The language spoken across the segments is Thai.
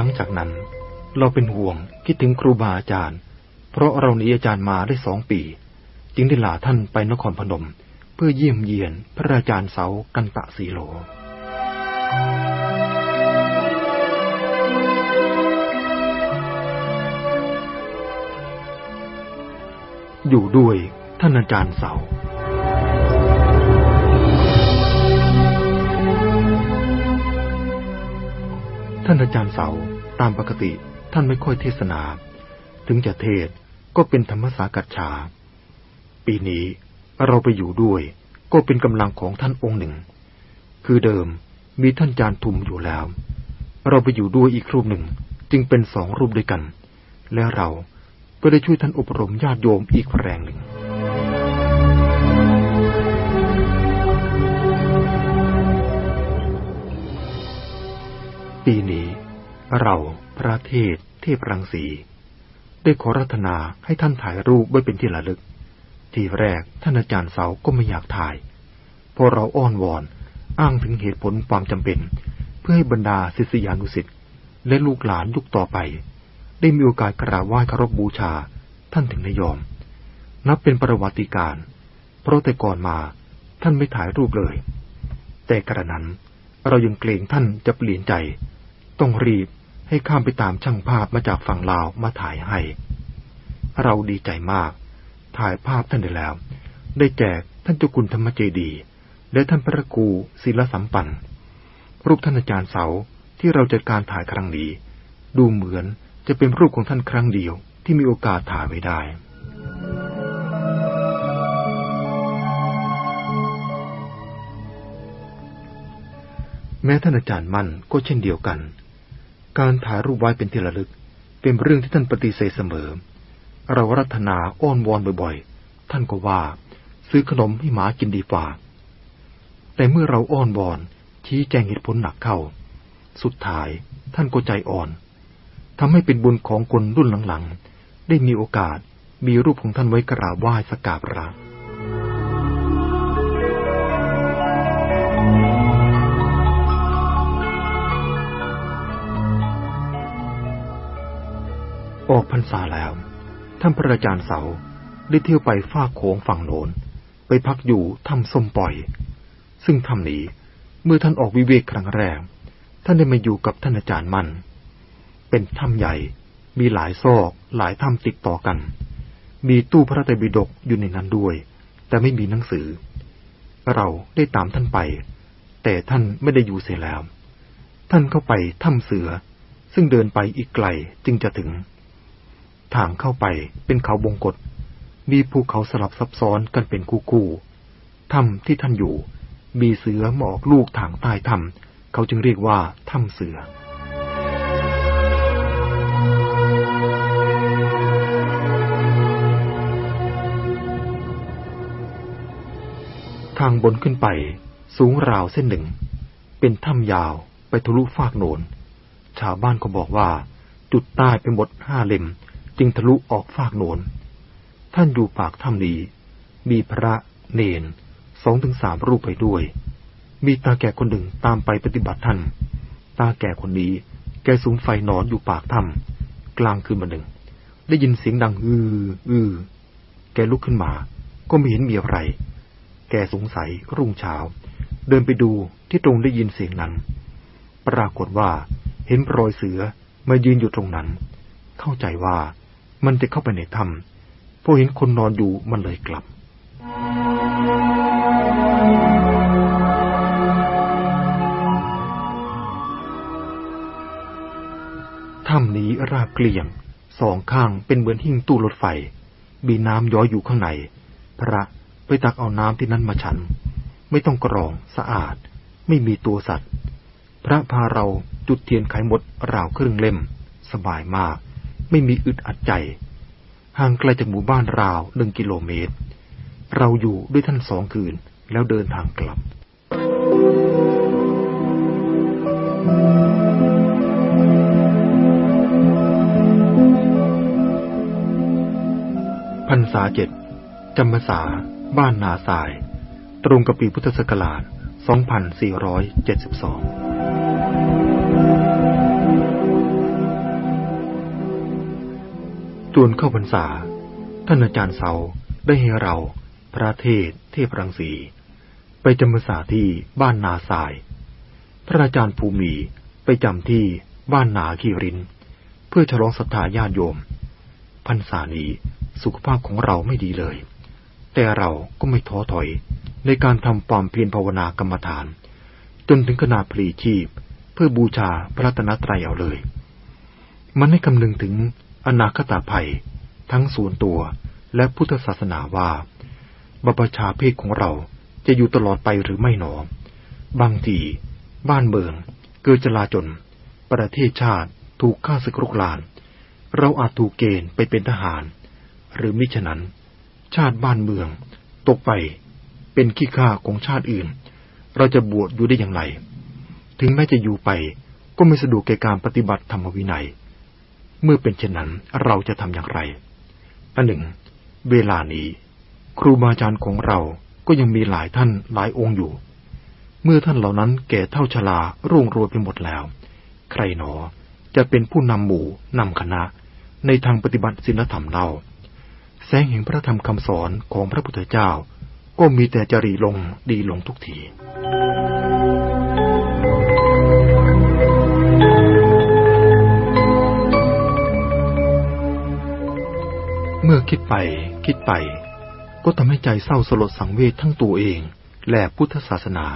ลังจากนั้น เราเป็นห่วงคิดถึงครูบาอาจารย์ เพราะเราหนีอาจารย์มาได้สองปี จึงได้ลาท่านไปนครพนม เพื่อเยี่ยมเยียนพระอาจารย์เสากันตะสีโลอยู่ด้วยท่านอาจารย์เสา ท่านอาจารย์เสาตามปกติท่านไม่ค่อยเทศนา ถึงจะเทศก็เป็นธรรมสากัจฉา ปีนี้เราไปอยู่ด้วยก็เป็นกำลังของท่านองค์หนึ่ง คือเดิมมีท่านอาจารย์ทุมอยู่แล้ว เราไปอยู่ด้วยอีกรูปหนึ่งจึงเป็นสองรูปด้วยกัน และเราก็ได้ช่วยท่านอบรมญาติโยมอีกแรงหนึ่ง ปีนี้ เราพระเทศเทพรังสี ได้ขอรัตนาให้ท่านถ่ายรูปไว้เป็นที่ระลึก ทีแรกท่านอาจารย์เสาก็ไม่อยากถ่าย พอเราอ้อนวอนอ้างถึงเหตุผลความจำเป็น เพื่อให้บรรดาศิษยานุสิ์และลูกหลานยุคต่อไป ได้มีโอกาสกราบไหว้คารพบูชาท่านถึงได้ยอม นับเป็นประวัติการ เพราะแต่ก่อนมาท่านไม่ถ่ายรูปเลย แต่กระนั้นเรายังเกรงท่านจะเปลี่ยนใจ ต้องรีบให้ข้ามไปตามช่างภาพมาจากฝั่งลาวมาถ่ายให้ เราดีใจมาก ถ่ายภาพท่านได้แล้ว ได้แจกท่านจ้าคุณธรรมเจดี และท่านพระครูศิลสัมปัน รูปท่านอาจารย์เสาที่เราจัดการถ่ายครั้งนี้ ดูเหมือนจะเป็นรูปของท่านครั้งเดียวที่มีโอกาสถ่ายไว้ได้ แม้ท่านอาจารย์มั่นก็เช่นเดียวกัน การถ่ายรูปไว้เป็นที่ระลึก เป็นเรื่องที่ท่านปฏิเสธเสมอ เรารัตนาอ้อนวอนบ่อยๆ ท่านก็ว่า ซื้อขนมให้หมากินดีกว่า แต่เมื่อเราอ้อนวอน ชี้แจงเหตุผลหนักเข้า สุดท้ายท่านก็ใจอ่อนทำให้เป็นบุญของคนรุ่นหลังๆ ได้มีโอกาสมีรูปของท่านไว้กราบไหว้สักการะ ออกพรรษาแล้ว ท่านพระอาจารย์เสาได้เที่ยวไปฟากโขงฝั่งโน้น ไปพักอยู่ถ้ำส้มปล่อย ซึ่งถ้ำนี้เมื่อท่านออกวิเวกครั้งแรก ท่านได้มาอยู่กับท่านอาจารย์มั่นเป็นถ้ำใหญ่ มีหลายซอกหลายถ้ำติดต่อกัน มีตู้พระไตรปิฎกอยู่ในนั้นด้วย แต่ไม่มีหนังสือ เราได้ตามท่านไป แต่ท่านไม่ได้อยู่เสียแล้ว ท่านเข้าไปถ้ำเสือ ซึ่งเดินไปอีกไกลจึงจะถึง ทางเข้าไปเป็นเขาบงกฏมีภูเขาสลับซับซ้อนกันเป็นคู่คู่ถ้ำที่ท่านอยู่ มีเสือหมอกลูกทางใต้ถ้ำเขาจึงเรียกว่าถ้ำเสือทางบนขึ้นไปสูงราวเส้นหนึ่ง เป็นถ้ำยาวไปทะลุฟากโนน ชาวบ้านก็บอกว่า จุดใต้เป็นบทห้าเล่ม จึงทะลุออกฟากโนน ท่านอยู่ปากถ้ำนี้ มีพระเนนสองถึงสามรูปไปด้วย มีตาแก่คนหนึ่งตามไปปฏิบัติท่าน ตาแก่คนนี้แกสูงไฟนอนอยู่ปากถ้ำกลางคืนมาหนึ่ง ได้ยินเสียงดังอืออือแกลุกขึ้นมา ก็ไม่เห็นมีอะไร แกสงสัยรุ่งเช้า เดินไปดูที่ตรงได้ยินเสียงนั้น ปรากฏว่าเห็นรอยเสือมายืนอยู่ตรงนั้น เข้าใจว่า มันจะเข้าไปในถ้ำพอเห็นคนนอนอยู่มันเลยกลับ ถ้ำนี้ราบเกลี่ยง สองข้างเป็นเหมือนหิ้งตู้รถไฟ มีน้ำย้อยอยู่ข้างใน พระไปตักเอาน้ำที่นั่นมาฉัน ไม่ต้องกรองสะอาด ไม่มีตัวสัตว์ พระพาเราจุดเทียนไขหมดราวครึ่งเล่ม สบายมาก ไม่มีอึดอัดใจ ห่างไกลจากหมู่บ้านราวหนึ่งกิโลเมตร เราอยู่ด้วยท่านสองคืนแล้วเดินทางกลับ พรรษาเจ็ดจำพรรษา บ้านนาสาย ตรงกับปีพุทธศักราช 2472 จวนเข้าพรรษา ท่านอาจารย์เสาได้ให้เรา พระเทศเทพรังสี ไปจำพรรษาที่บ้านนาสาย พระอาจารย์ภูมิไปจำที่บ้านนาคีริน เพื่อฉลองศรัทธาญาติโยม พรรษานี้สุขภาพของเราไม่ดีเลย แต่เราก็ไม่ท้อถอยในการทำความเพียรภาวนากรรมฐาน จนถึงขนาดพลีชีพ เพื่อบูชาพระตนตรัยเอาเลย มันให้คำนึงถึง อนาคตาภัย ทั้งส่วนตัวและพุทธศาสนาว่าบัพชาเพศของเราจะอยู่ตลอดไปหรือไม่หนอ บางทีบ้านเมือง เกิดจลาจน ประเทศชาติถูกฆ่าศึกรุกราน เราอาจถูกเกณฑ์ไปเป็นทหาร หรือมิฉะนั้น ชาติบ้านเมือง ตกไป เป็นขี้ข้าของชาติอื่น เราจะบวชอยู่ได้อย่างไร ถึงแม้จะอยู่ไปก็ไม่สะดวกแก่การปฏิบัติธรรมวินัย เมื่อเป็นเช่นนั้นเราจะทำอย่างไรอันหนึ่ง เวลานี้ ครูบาอาจารย์ของเราก็ยังมีหลายท่านหลายองค์อยู่ เมื่อท่านเหล่านั้นแก่เท่าชราร่วงโรยไปหมดแล้ว ใครหนอจะเป็นผู้นำหมู่นำคณะ ในทางปฏิบัติศีลธรรมเล่าแสงแห่งพระธรรมคำสอนของพระพุทธเจ้า ก็มีแต่จรีลงดีลงทุกที มื่อคิดไป คิดไป ก็ทำให้ใจเศร้าสลดสังเวชทั้งตัวเอง และพุทธศาสนา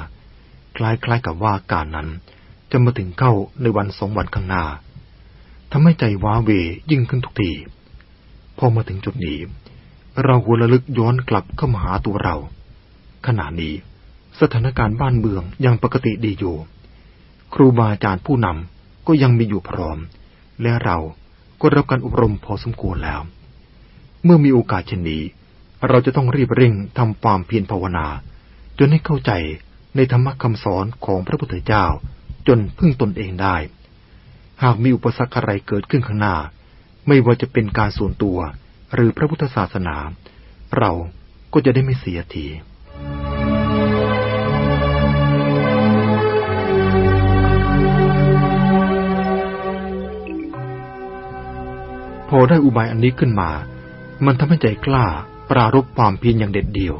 คล้ายๆกับว่าการนั้น จะมาถึงเข้าในวันสองวันข้างหน้าทำให้ใจว้าเวยิ่งขึ้นทุกที พอมาถึงจุดนี้ เราหัวระลึกย้อนกลับเข้ามาหาตัวเรา ขณะนี้ สถานการณ์บ้านเมืองยังปกติดีอยู่ ครูบาอาจารย์ผู้นำก็ยังมีอยู่พร้อม และเราก็รับการอบรมพอสมควรแล้ว เมื่อมีโอกาสเช่นนี้ เราจะต้องรีบเร่งทำความเพียรภาวนา จนให้เข้าใจในธรรมคำสอนของพระพุทธเจ้า จนพึ่งตนเองได้ หากมีอุปสรรคอะไรเกิดขึ้นข้างหน้า ไม่ว่าจะเป็นการส่วนตัวหรือพระพุทธศาสนา เราก็จะได้ไม่เสียทีพอได้อุบายอันนี้ขึ้นมา มันทำให้ใจกล้า ปรารบความเพียรอย่างเด็ดเดี่ยว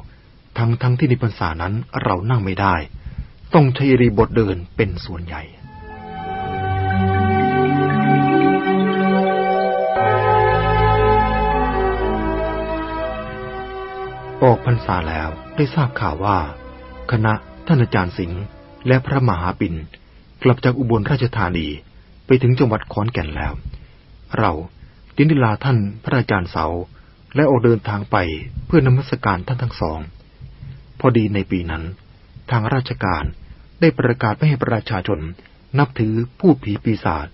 ทั้งทั้งที่ในพรรษานั้นเรานั่งไม่ได้ ต้องใช้รีบทเดินเป็นส่วนใหญ่ออกพรรษาแล้วได้ทราบข่าวว่า คณะท่านอาจารย์สิงห์และพระมหาปิ่นกลับจากอุบลราชธานีไปถึงจังหวัดขอนแก่นแล้ว เราดินดิลาท่านพระอาจารย์เสา และออกเดินทางไปเพื่อนมัสการท่านทั้งสอง พอดีในปีนั้น ทางราชการได้ประกาศไม่ให้ประชาชนนับถือผู้ผีปีศาจ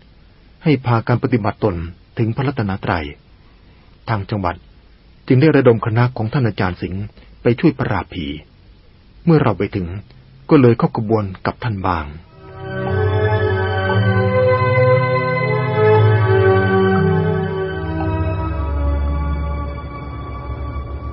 ให้พาการปฏิบัติตนถึงพระรัตนตรยัย ทางจังหวัดจึงได้ระดมคณะของท่านอาจารย์สิงห์ไปช่วยปราบผี เมื่อเราไปถึงก็เลยเข้ากระบวนกับท่านบาง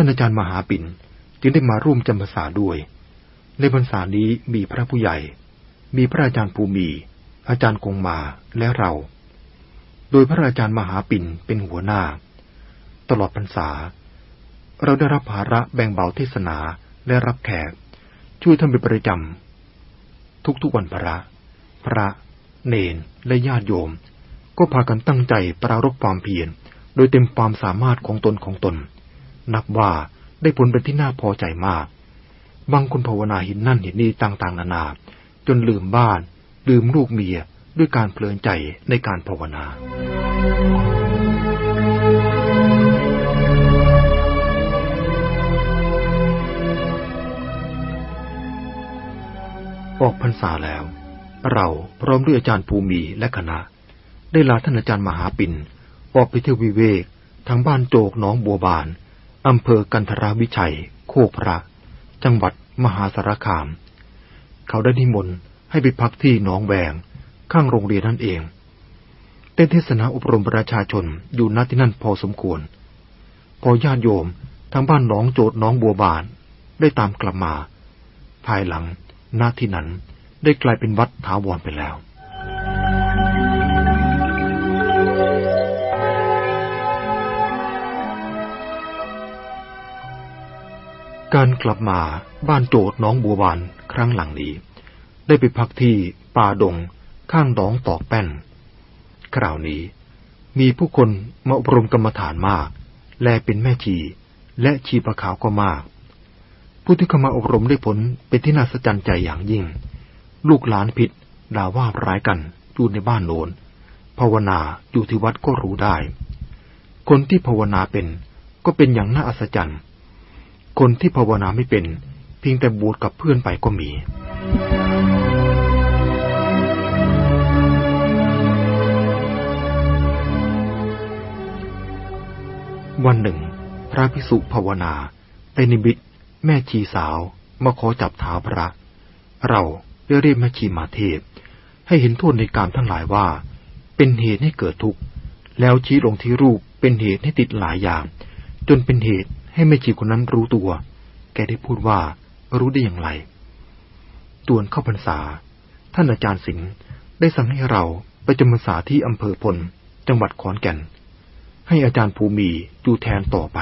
ท่านอาจารย์มหาปิ่นจึงได้มาร่วมจำพรรษาด้วย ในพรรษานี้มีพระผู้ใหญ่ มีพระอาจารย์ภูมิอาจารย์คงมาและเรา โดยพระอาจารย์มหาปิ่นเป็นหัวหน้า ตลอดพรรษา เราได้รับภาระแบ่งเบาเทศนาและรับแขก ช่วยท่านเป็นประจำทุกๆวันพระ พระ เนนและญาติโยม ก็พากันตั้งใจปรารบความเพียรโดยเต็มความสามารถของตนของตน นับว่าได้ผลเป็นที่น่าพอใจมาก บางคนภาวนาเหินนั่นเห็นนี่ต่างๆ นานา จนลืมบ้าน ลืมลูกเมียด้วยการเพลินใจในการภาวนา ออกพรรษาแล้ว เราพร้อมด้วยอาจารย์ภูมิและคณะ ได้ลาท่านอาจารย์มหาปิ่นออกไปเที่ยววิเวกทางบ้านโจกน้องบัวบาน อำเภอกันทราวิชัย โคกพระ จังหวัดมหาสารคาม เขาได้นิมนต์ให้ไปพักที่หนองแวง ข้างโรงเรียนนั่นเองเต้นเทศนาอบรมประชาชนอยู่ณที่นั่นพอสมควร พอญาติโยมทางบ้านน้องโจดน้องบัวบาน ได้ตามกลับมา ภายหลังณที่นั้นได้กลายเป็นวัดถาวรไปแล้ว การกลับมาบ้านโจดน้องบัวบานครั้งหลังนี้ ได้ไปพักที่ป่าดงข้างดองตอกแป้น คราวนี้มีผู้คนมาอบรมกรรมฐานมาก และเป็นแม่ชีและชีประขาวก็มาก ผู้ที่เข้ามาอบรมได้ผลเป็นที่น่าสะใจใจอย่างยิ่ง ลูกหลานผิดด่าว่าร้ายกันอยู่ในบ้านโนนภาวนาอยู่ที่วัดก็รู้ได้ คนที่ภาวนาเป็นก็เป็นอย่างน่าอัศจรรย์ คนที่ภาวนาไม่เป็น เพียงแต่บูดกับเพื่อนไปก็มี วันหนึ่ง พระภิกษุภาวนาเป็นนิบิตแม่ชีสาวมาขอจับเท้าพระ เราได้เรียกแม่ชีมาเทศ ให้เห็นโทษในการทั้งหลายว่า เป็นเหตุให้เกิดทุกข์ แล้วชี้ลงที่รูปเป็นเหตุให้ติดหลายอย่าง จนเป็นเหตุ ให้แม่ชีคนนั้นรู้ตัว แกได้พูดว่ารู้ได้อย่างไรตวนเข้าพรรษา ท่านอาจารย์สิงห์ได้สั่งให้เราไปจำพรรษาที่อำเภอพล จังหวัดขอนแก่น ให้อาจารย์ภูมิอยู่แทนต่อไป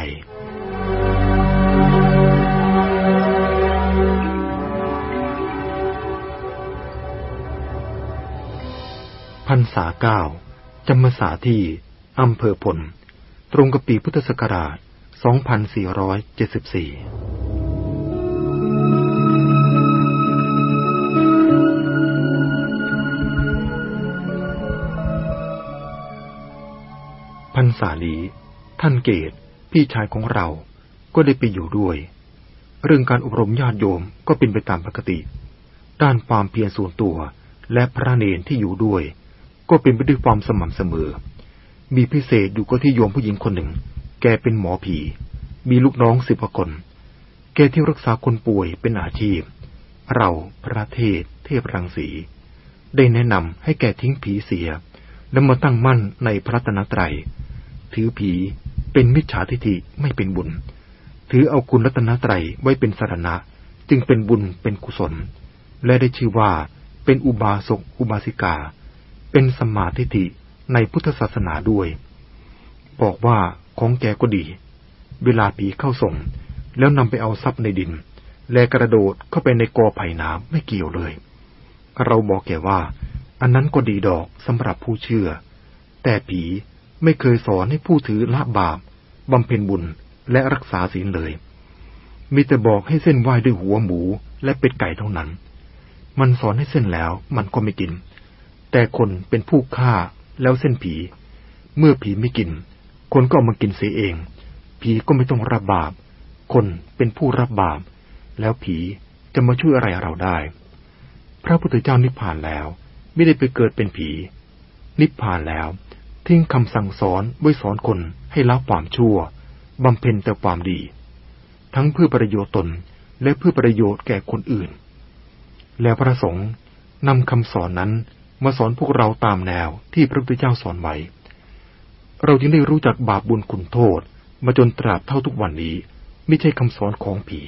พรรษาเก้าจำพรรษาที่อำเภอพล ตรงกับปีพุทธศักราช 2,474พรรษานี้ท่านเกตพี่ชายของเราก็ได้ไปอยู่ด้วย เรื่องการอบรมญาติโยมก็เป็นไปตามปกติ ด้านความเพียรส่วนตัวและพระเนนที่อยู่ด้วย ก็เป็นไปด้วยความสม่ำเสมอ มีพิเศษอยู่ก็ที่โยมผู้หญิงคนหนึ่ง กเป็นหมอผี มีลูกน้องสิบคน แกที่รักษาคนป่วยเป็นอาชีพ เราพระเทศ เทพรังสี ได้แนะนำให้แกทิ้งผีเสีย แล้วมาตั้งมั่นในพระตนตรัย ถือผีเป็นมิจฉาทิฏฐิไม่เป็นบุญ ถือเอาคุณรัตนตรัยไว้เป็นสารณะ จึงเป็นบุญเป็นกุศล และได้ชื่อว่าเป็นอุบาสกอุบาสิกา เป็นสมาธิิในพุทธศาสนาด้วย บอกว่า ของแกก็ดี เวลาผีเข้าส่ง แล้วนำไปเอาทรัพย์ในดิน และกระโดดเข้าไปในกอไผ่น้ำไม่เกี่ยวเลย เราบอกแกว่า อันนั้นก็ดีดอกสำหรับผู้เชื่อ แต่ผีไม่เคยสอนให้ผู้ถือละบาปบำเพ็ญบุญและรักษาศีลเลย มีแต่บอกให้เส้นไหว้ด้วยหัวหมูและเป็ดไก่เท่านั้น มันสอนให้เส้นแล้วมันก็ไม่กิน แต่คนเป็นผู้ฆ่าแล้วเส้นผี เมื่อผีไม่กิน คนก็มากินเสียเอง ผีก็ไม่ต้องรับบาป คนเป็นผู้รับบาป แล้วผีจะมาช่วยอะไรเราได้ พระพุทธเจ้านิพพานแล้ว ไม่ได้ไปเกิดเป็นผี นิพพานแล้ว ทิ้งคำสั่งสอนไว้สอนคนให้ละความชั่วบำเพ็ญแต่ความดี ทั้งเพื่อประโยชน์ตนและเพื่อประโยชน์แก่คนอื่น แล้วพระสงฆ์นำคำสอนนั้นมาสอนพวกเราตามแนวที่พระพุทธเจ้าสอนไว้ เราจึงได้รู้จักบาปบุญคุณโทษ มาจนตราบเท่าทุกวันนี้ ไม่ใช่คำสอนของผี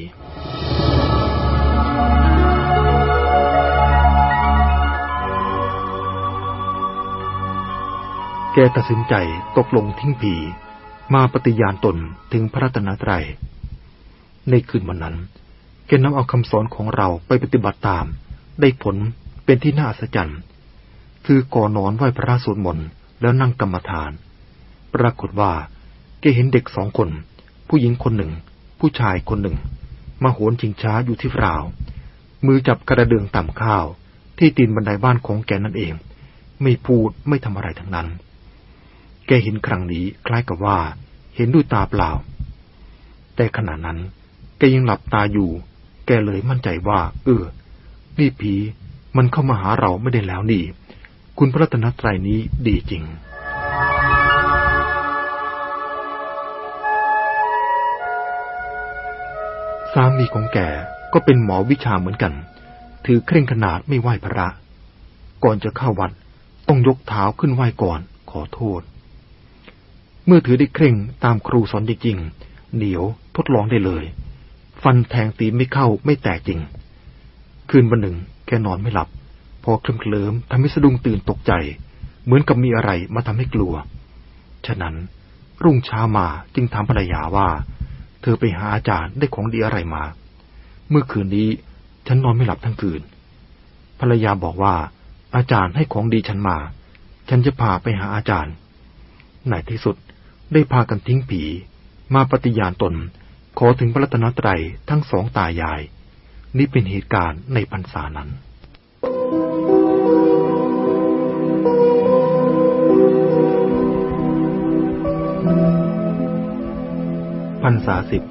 แกตัดสินใจตกลงทิ้งผี มาปฏิญาณตนถึงพระรัตนตรัย ในคืนวันนั้น แกนำเอาคำสอนของเราไปปฏิบัติตาม ได้ผลเป็นที่น่าอัศจรรย์ คือก่อนอนไหว้พระสวดมนต์แล้วนั่งกรรมฐาน ปรากฏว่าแกเห็นเด็กสองคน ผู้หญิงคนหนึ่ง ผู้ชายคนหนึ่ง มาโหนชิงช้าอยู่ที่ราว มือจับกระเดื่องต่ำข้าว ที่ตีนบันไดบ้านของแกนั่นเอง ไม่พูดไม่ทำอะไรทั้งนั้น แกเห็นครั้งนี้คล้ายกับว่า เห็นด้วยตาเปล่า แต่ขณะนั้น แกยังหลับตาอยู่ แกเลยมั่นใจว่า เออ นี่ผีมันเข้ามาหาเราไม่ได้แล้วนี่ คุณพระตนตรัยนี้ดีจริง สามีของแกก็เป็นหมอวิชาเหมือนกัน ถือเคร่งขนาดไม่ไหว้พระ ก่อนจะเข้าวัดต้องยกเท้าขึ้นไหว้ก่อนขอโทษ เมื่อถือได้เคร่งตามครูสอนจริงๆเหนียวทดลองได้เลย ฟันแทงตีไม่เข้าไม่แตกจริง คืนวันหนึ่งแกนอนไม่หลับ พอเคลิ้มเคลิมทำให้สะดุ้งตื่นตกใจ เหมือนกับมีอะไรมาทำให้กลัว ฉะนั้นรุ่งเช้ามาจึงถามภรรยาว่า เธอไปหาอาจารย์ได้ของดีอะไรมา เมื่อคืนนี้ฉันนอนไม่หลับทั้งคืน ภรรยาบอกว่า อาจารย์ให้ของดีฉันมา ฉันจะพาไปหาอาจารย์ ในที่สุดได้พากันทิ้งผี มาปฏิญาณตน ขอถึงพระรัตนตรัยทั้งสองตายาย นี่เป็นเหตุการณ์ในพรรษานั้น พรรษาสิบ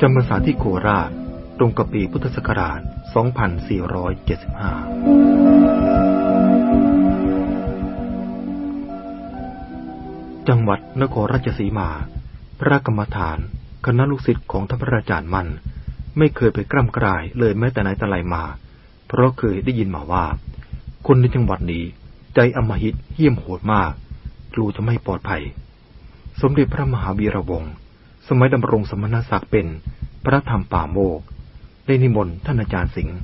จำพรรษาที่โคราช ตรงกับปีพุทธศักราช 2475 จังหวัดนครราชสีมา พระกรรมฐาน คณะลูกศิษย์ของท่านพระอาจารย์มัน ไม่เคยไปกล้ำกลายเลยแม้แต่ไหนแต่ไรมา เพราะเคยได้ยินมาว่า คนในจังหวัดนี้ ใจอมหิตเหี้ยมโหดมาก กลัวจะไม่ปลอดภัย สมเด็จพระมหาวีระวงศ์ สมัยดำรงสมณศักดิ์เป็นพระธรรมป่าโมก ได้นิมนต์ท่านอาจารย์สิงห์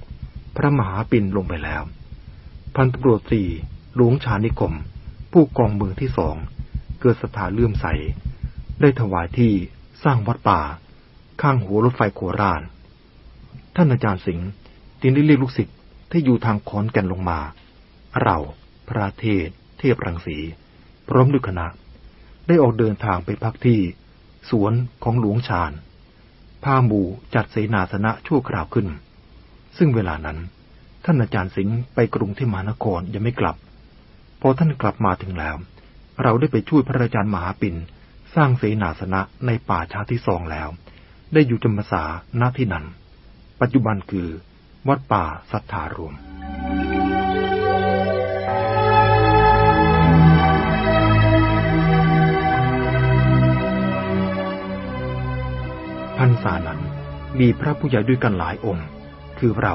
พระมหาปินลงไปแล้ว พันตำรวจสี่หลวงชานิคม ผู้กองเมืองที่สอง เกิดศรัทธาเลื่อมใส ได้ถวายที่สร้างวัดป่า ข้างหัวรถไฟโคราชท่านอาจารย์สิงห์จึงได้เรียกลูกศิษย์ที่อยู่ทางคอนแก่นลงมา เราพระเทศ เทพรังสี พร้อมด้วยคณะ ได้ออกเดินทางไปพักที่ สวนของหลวงชาญพาหมู่จัดเสนาสนะชั่วคราวขึ้น ซึ่งเวลานั้น ท่านอาจารย์สิงห์ไปกรุงเทพมหานครยังไม่กลับ พอท่านกลับมาถึงแล้ว เราได้ไปช่วยพระอาจารย์มหาปินสร้างเสนาสนะในป่าชาที่สองแล้ว ได้อยู่จำพรรษาณที่นั้น ปัจจุบันคือ วัดป่าสัทธารวม พรรษานั้นมีพระผู้ใหญ่ด้วยกันหลายองค์ คือเรา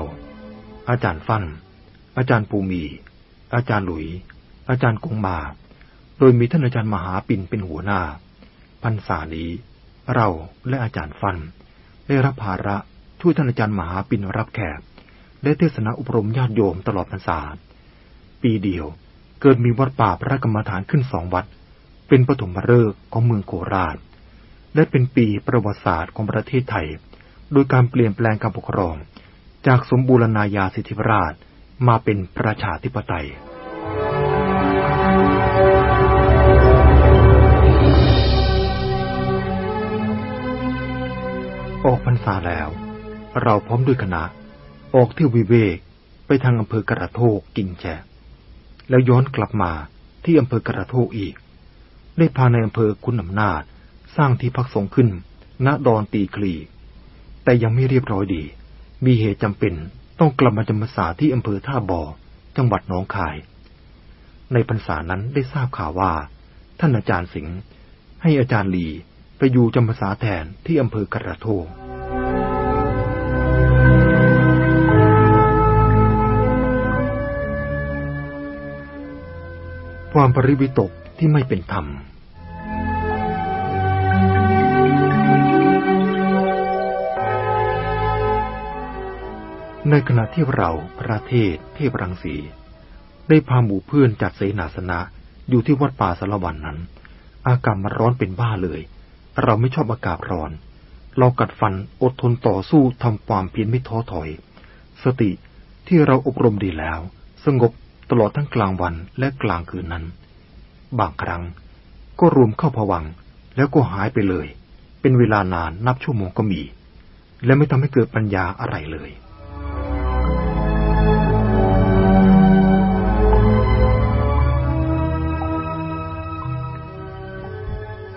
อาจารย์ฟัน่น อาจารย์ปูมี อาจารย์หลุย อาจารย์กงมา โดยมีท่านอาจารย์มหาปินเป็นหัวหน้า พรรษานี้ เราและอาจารย์ฟัน่นได้รับภาระช่วยท่านอาจารย์มหาปินรับแขกได้เทศนาอบรมญาติโยมตลอดพรรษา ปีเดียวเกิดมีวัดป่าพระกรรมฐานขึ้นสองวัด เป็นปฐมฤกษ์ของเมืองโคราช และเป็นปีประวัติศาสตร์ของประเทศไทย โดยการเปลี่ยนแปลงการปกครอง จากสมบูรณาญาสิทธิราชมาเป็นประชาธิปไตย ออกพรรษาแล้ว เราพร้อมด้วยคณะ ออกเที่ยววิเวกไปทางอำเภอกระโทกกิงแจแล้วย้อนกลับมาที่อำเภอกระโทกอีก ได้พาในอำเภอคุณอำนาจ ร้างที่พักสงขึ้น ณ ดอนตีคลี แต่ยังไม่เรียบร้อยดี มีเหตุจำเป็นต้องกลับมาจำพรรษาที่อำเภอท่าบ่อ จังหวัดหนองคาย ในพรรษานั้นได้ทราบข่าวว่า ท่านอาจารย์สิงห์ให้อาจารย์ลีไปอยู่จำพรรษาแทนที่อำเภอกระโทงความปริวิตกที่ไม่เป็นธรรม ในขณะที่เราพระเทศเทพรังสี ได้พาหมู่เพื่อนจัดเสนาสนะอยู่ที่วัดป่าสารวันนั้น อากาศมันร้อนเป็นบ้าเลย เราไม่ชอบอากาศร้อน เรากัดฟันอดทนต่อสู้ทำความเพียรไม่ท้อถอย สติที่เราอบรมดีแล้ว สงบตลอดทั้งกลางวันและกลางคืนนั้น บางครั้งก็รวมเข้าผวังแล้วก็หายไปเลย เป็นเวลานานนับชั่วโมงก็มี และไม่ทำให้เกิดปัญญาอะไรเลย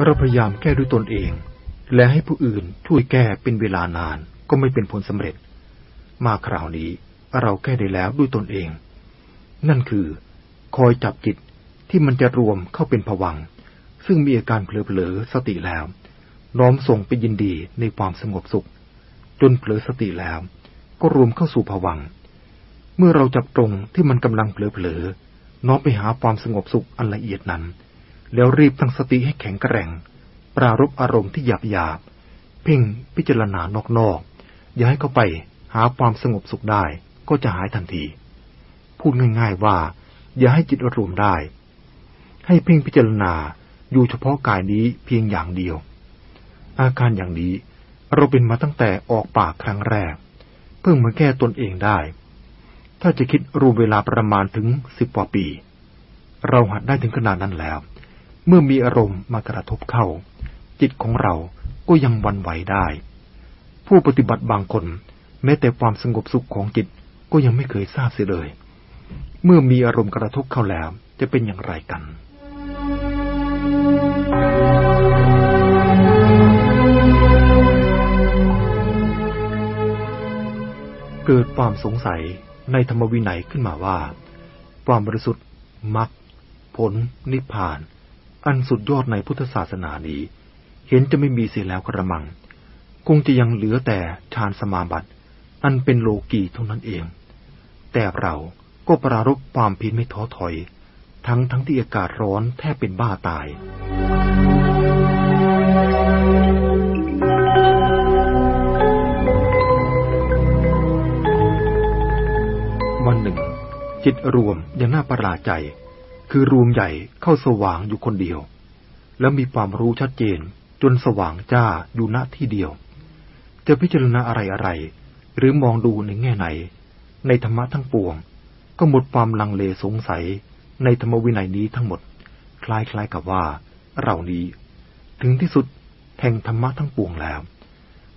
เราพยายามแก้ด้วยตนเอง และให้ผู้อื่นช่วยแก้เป็นเวลานานก็ไม่เป็นผลสำเร็จ มาคราวนี้เราแก้ได้แล้วด้วยตนเอง นั่นคือ คอยจับจิตที่มันจะรวมเข้าเป็นผวัง ซึ่งมีอาการเผลอๆสติแล้ว น้อมส่งไปยินดีในความสงบสุข จนเผลอสติแล้ว ก็รวมเข้าสู่ภวัง เมื่อเราจับตรงที่มันกำลังเผลอๆน้อมไปหาความสงบสุขอันละเอียดนั้น แล้วรีบตั้งสติให้แข็งแกร่ง ปรารบอารมณ์ที่หยาบหยาบเพ่งพิจารณานอกๆ อย่าให้เข้าไปหาความสงบสุขได้ก็จะหายทันที พูดง่ายๆว่า อย่าให้จิตรวมได้ ให้เพ่งพิจารณาอยู่เฉพาะกายนี้เพียงอย่างเดียว อาการอย่างนี้เราเป็นมาตั้งแต่ออกปากครั้งแรก เพิ่งมาแก้ตนเองได้ ถ้าจะคิดรวมเวลาประมาณถึงสิบกว่าปี เราหัดได้ถึงขนาดนั้นแล้ว เมื่อมีอารมณ์มากระทบเข้า จิตของเราก็ยังวันไหวได้ ผู้ปฏิบัติบางคน แม้แต่ความสงบสุขของจิตก็ยังไม่เคยทราบเสียเลย เมื่อมีอารมณ์กระทบเข้าแล้วจะเป็นอย่างไรกันเกิดความสงสัยในธรรมวินัยขึ้นมาว่า ความบริสุทธิ์มรรคผลนิพพาน อันสุดยอดในพุทธศาสนานี้ เห็นจะไม่มีเสียแล้วกระมัง คงจะยังเหลือแต่ฌานสมาบัติ อันเป็นโลกีเท่านั้นเอง แต่เราก็ปรารบความเพินไม่ท้อถอย ทั้งทั้งที่อากาศร้อนแทบเป็นบ้าตายวันหนึ่ง จิตรวมอย่างน่าประหลาดใจ คือรวมใหญ่เข้าสว่างอยู่คนเดียว แล้วมีความรู้ชัดเจนจนสว่างจ้าอยู่ณที่เดียว จะพิจารณาอะไรอะไร หรือมองดูในแง่ไหน ในธรรมะทั้งปวง ก็หมดความลังเลสงสัยในธรรมวินัยนี้ทั้งหมด คล้ายๆกับว่าเรานี้ ถึงที่สุดแห่งธรรมะทั้งปวงแล้ว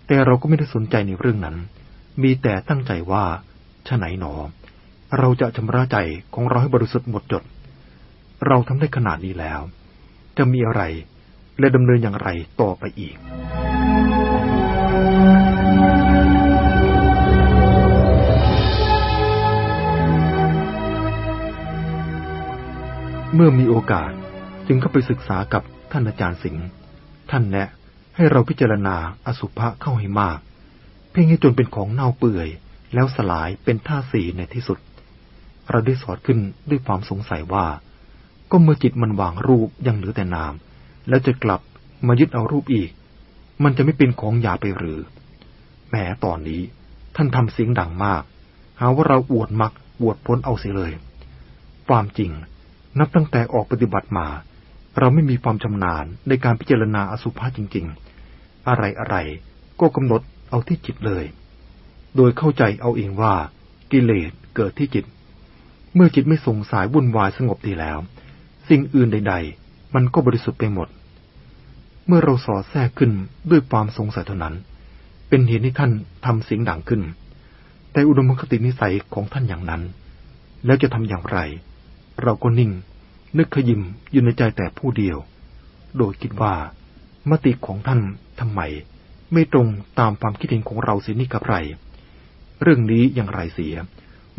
แต่เราก็ไม่ได้สนใจในเรื่องนั้น มีแต่ตั้งใจว่าชะไหนหนอ เราจะชำระใจของเราให้บริสุทธิ์หมดจด เราทำได้ขนาดนี้แล้ว จะมีอะไรและดำเนินอย่างไรต่อไปอีก เมื่อมีโอกาสจึงเข้าไปศึกษากับท่านอาจารย์สิงห์ท่านแนะให้เราพิจารณาอสุภะเข้าให้มาก เพ่งให้จนเป็นของเน่าเปื่อย แล้วสลายเป็นท่าสีในที่สุด เราได้สอดขึ้นด้วยความสงสัยว่า ก็เมื่อจิตมันวางรูปยังเหลือแต่นาม แล้วจะกลับมายึดเอารูปอีก มันจะไม่เป็นของหยาไปหรือแหมตอนนี้ท่านทำเสียงดังมาก หาว่าเราอวดมักอวดพ้นเอาเสียเลย ความจริงนับตั้งแต่ออกปฏิบัติมา เราไม่มีความชำนาญในการพิจารณาอสุภะจริง ๆ อะไรอะไรก็กำหนดเอาที่จิตเลย โดยเข้าใจเอาเองว่ากิเลสเกิดที่จิต เมื่อจิตไม่สงสายวุ่นวายสงบดีแล้ว สิ่งอื่นใด ๆ มันก็บริสุทธิ์ไปหมด เมื่อเราสอดแทรกขึ้นด้วยความสงสัยเท่านั้น เป็นเหตุให้ท่านทำเสียงดังขึ้น แต่อุดมคตินิสัยของท่านอย่างนั้น แล้วจะทำอย่างไร เราก็นิ่ง นึกขยิมอยู่ในใจแต่ผู้เดียว โดยคิดว่ามติของท่านทำไม ไม่ตรงตามความคิดเห็นของเราเสียนี่กับไร เรื่องนี้อย่างไรเสีย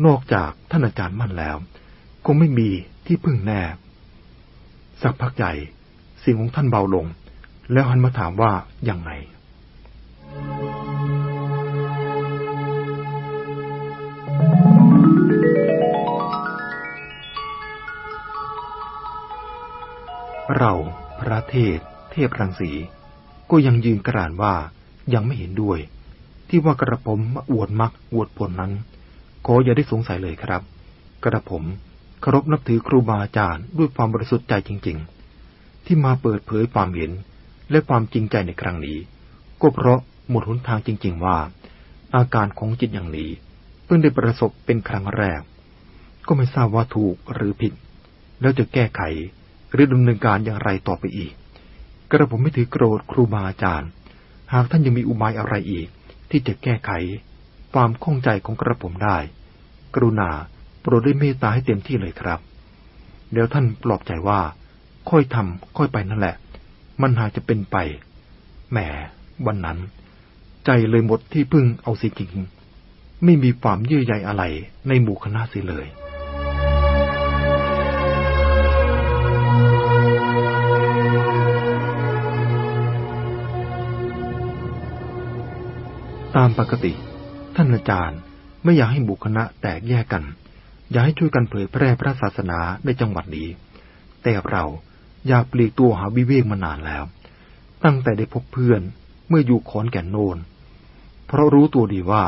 นอกจากท่านอาจารย์มั่นแล้ว คงไม่มีที่พึ่งแน่ สักพักใหญ่เสียงของท่านเบาลง แล้วหันมาถามว่าอย่างไง เราพระเทพเทพรังสี ก็ยังยืนกรานว่ายังไม่เห็นด้วย ที่ว่ากระผมอวดมักอวดผลนั้น ขออย่าได้สงสัยเลยครับ กระผม เคารพนับถือครูบาอาจารย์ด้วยความบริสุทธิ์ใจจริง ๆ ที่มาเปิดเผยความเห็นและความจริงใจในครั้งนี้ ก็เพราะหมดหนทางจริง ๆ ว่า อาการของจิตอย่างนี้ เพิ่งได้ประสบเป็นครั้งแรก ก็ไม่ทราบว่าถูกหรือผิด แล้วจะแก้ไขหรือดำเนินการอย่างไรต่อไปอีก กระผมไม่ถือโกรธครูบาอาจารย์ หากท่านยังมีอุบายอะไรอีก ที่จะแก้ไข ความข้องใจของกระผมได้ กรุณา ปรดได้เมตตาให้เต็มที่เลยครับเดี๋ยวท่านปลอบใจว่า ค่อยทำค่อยไปนั่นแหละ มันหาจะเป็นไปแหมวันนั้น ใจเลยหมดที่พึ่งเอาสิจริง ไม่มีความเยื่อใยอะไรในหมู่คณะสิเลยตามปกติ ท่านอาจารย์ไม่อยากให้บุคณะแตกแยกกัน อยากให้ช่วยกันเผยแพร่พระศาสนาในจังหวัดนี้ แต่เราอยากปลีกตัวหาวิเวกมานานแล้ว ตั้งแต่ได้พบเพื่อนเมื่ออยู่ขอนแก่นโนน เพราะรู้ตัวดีว่า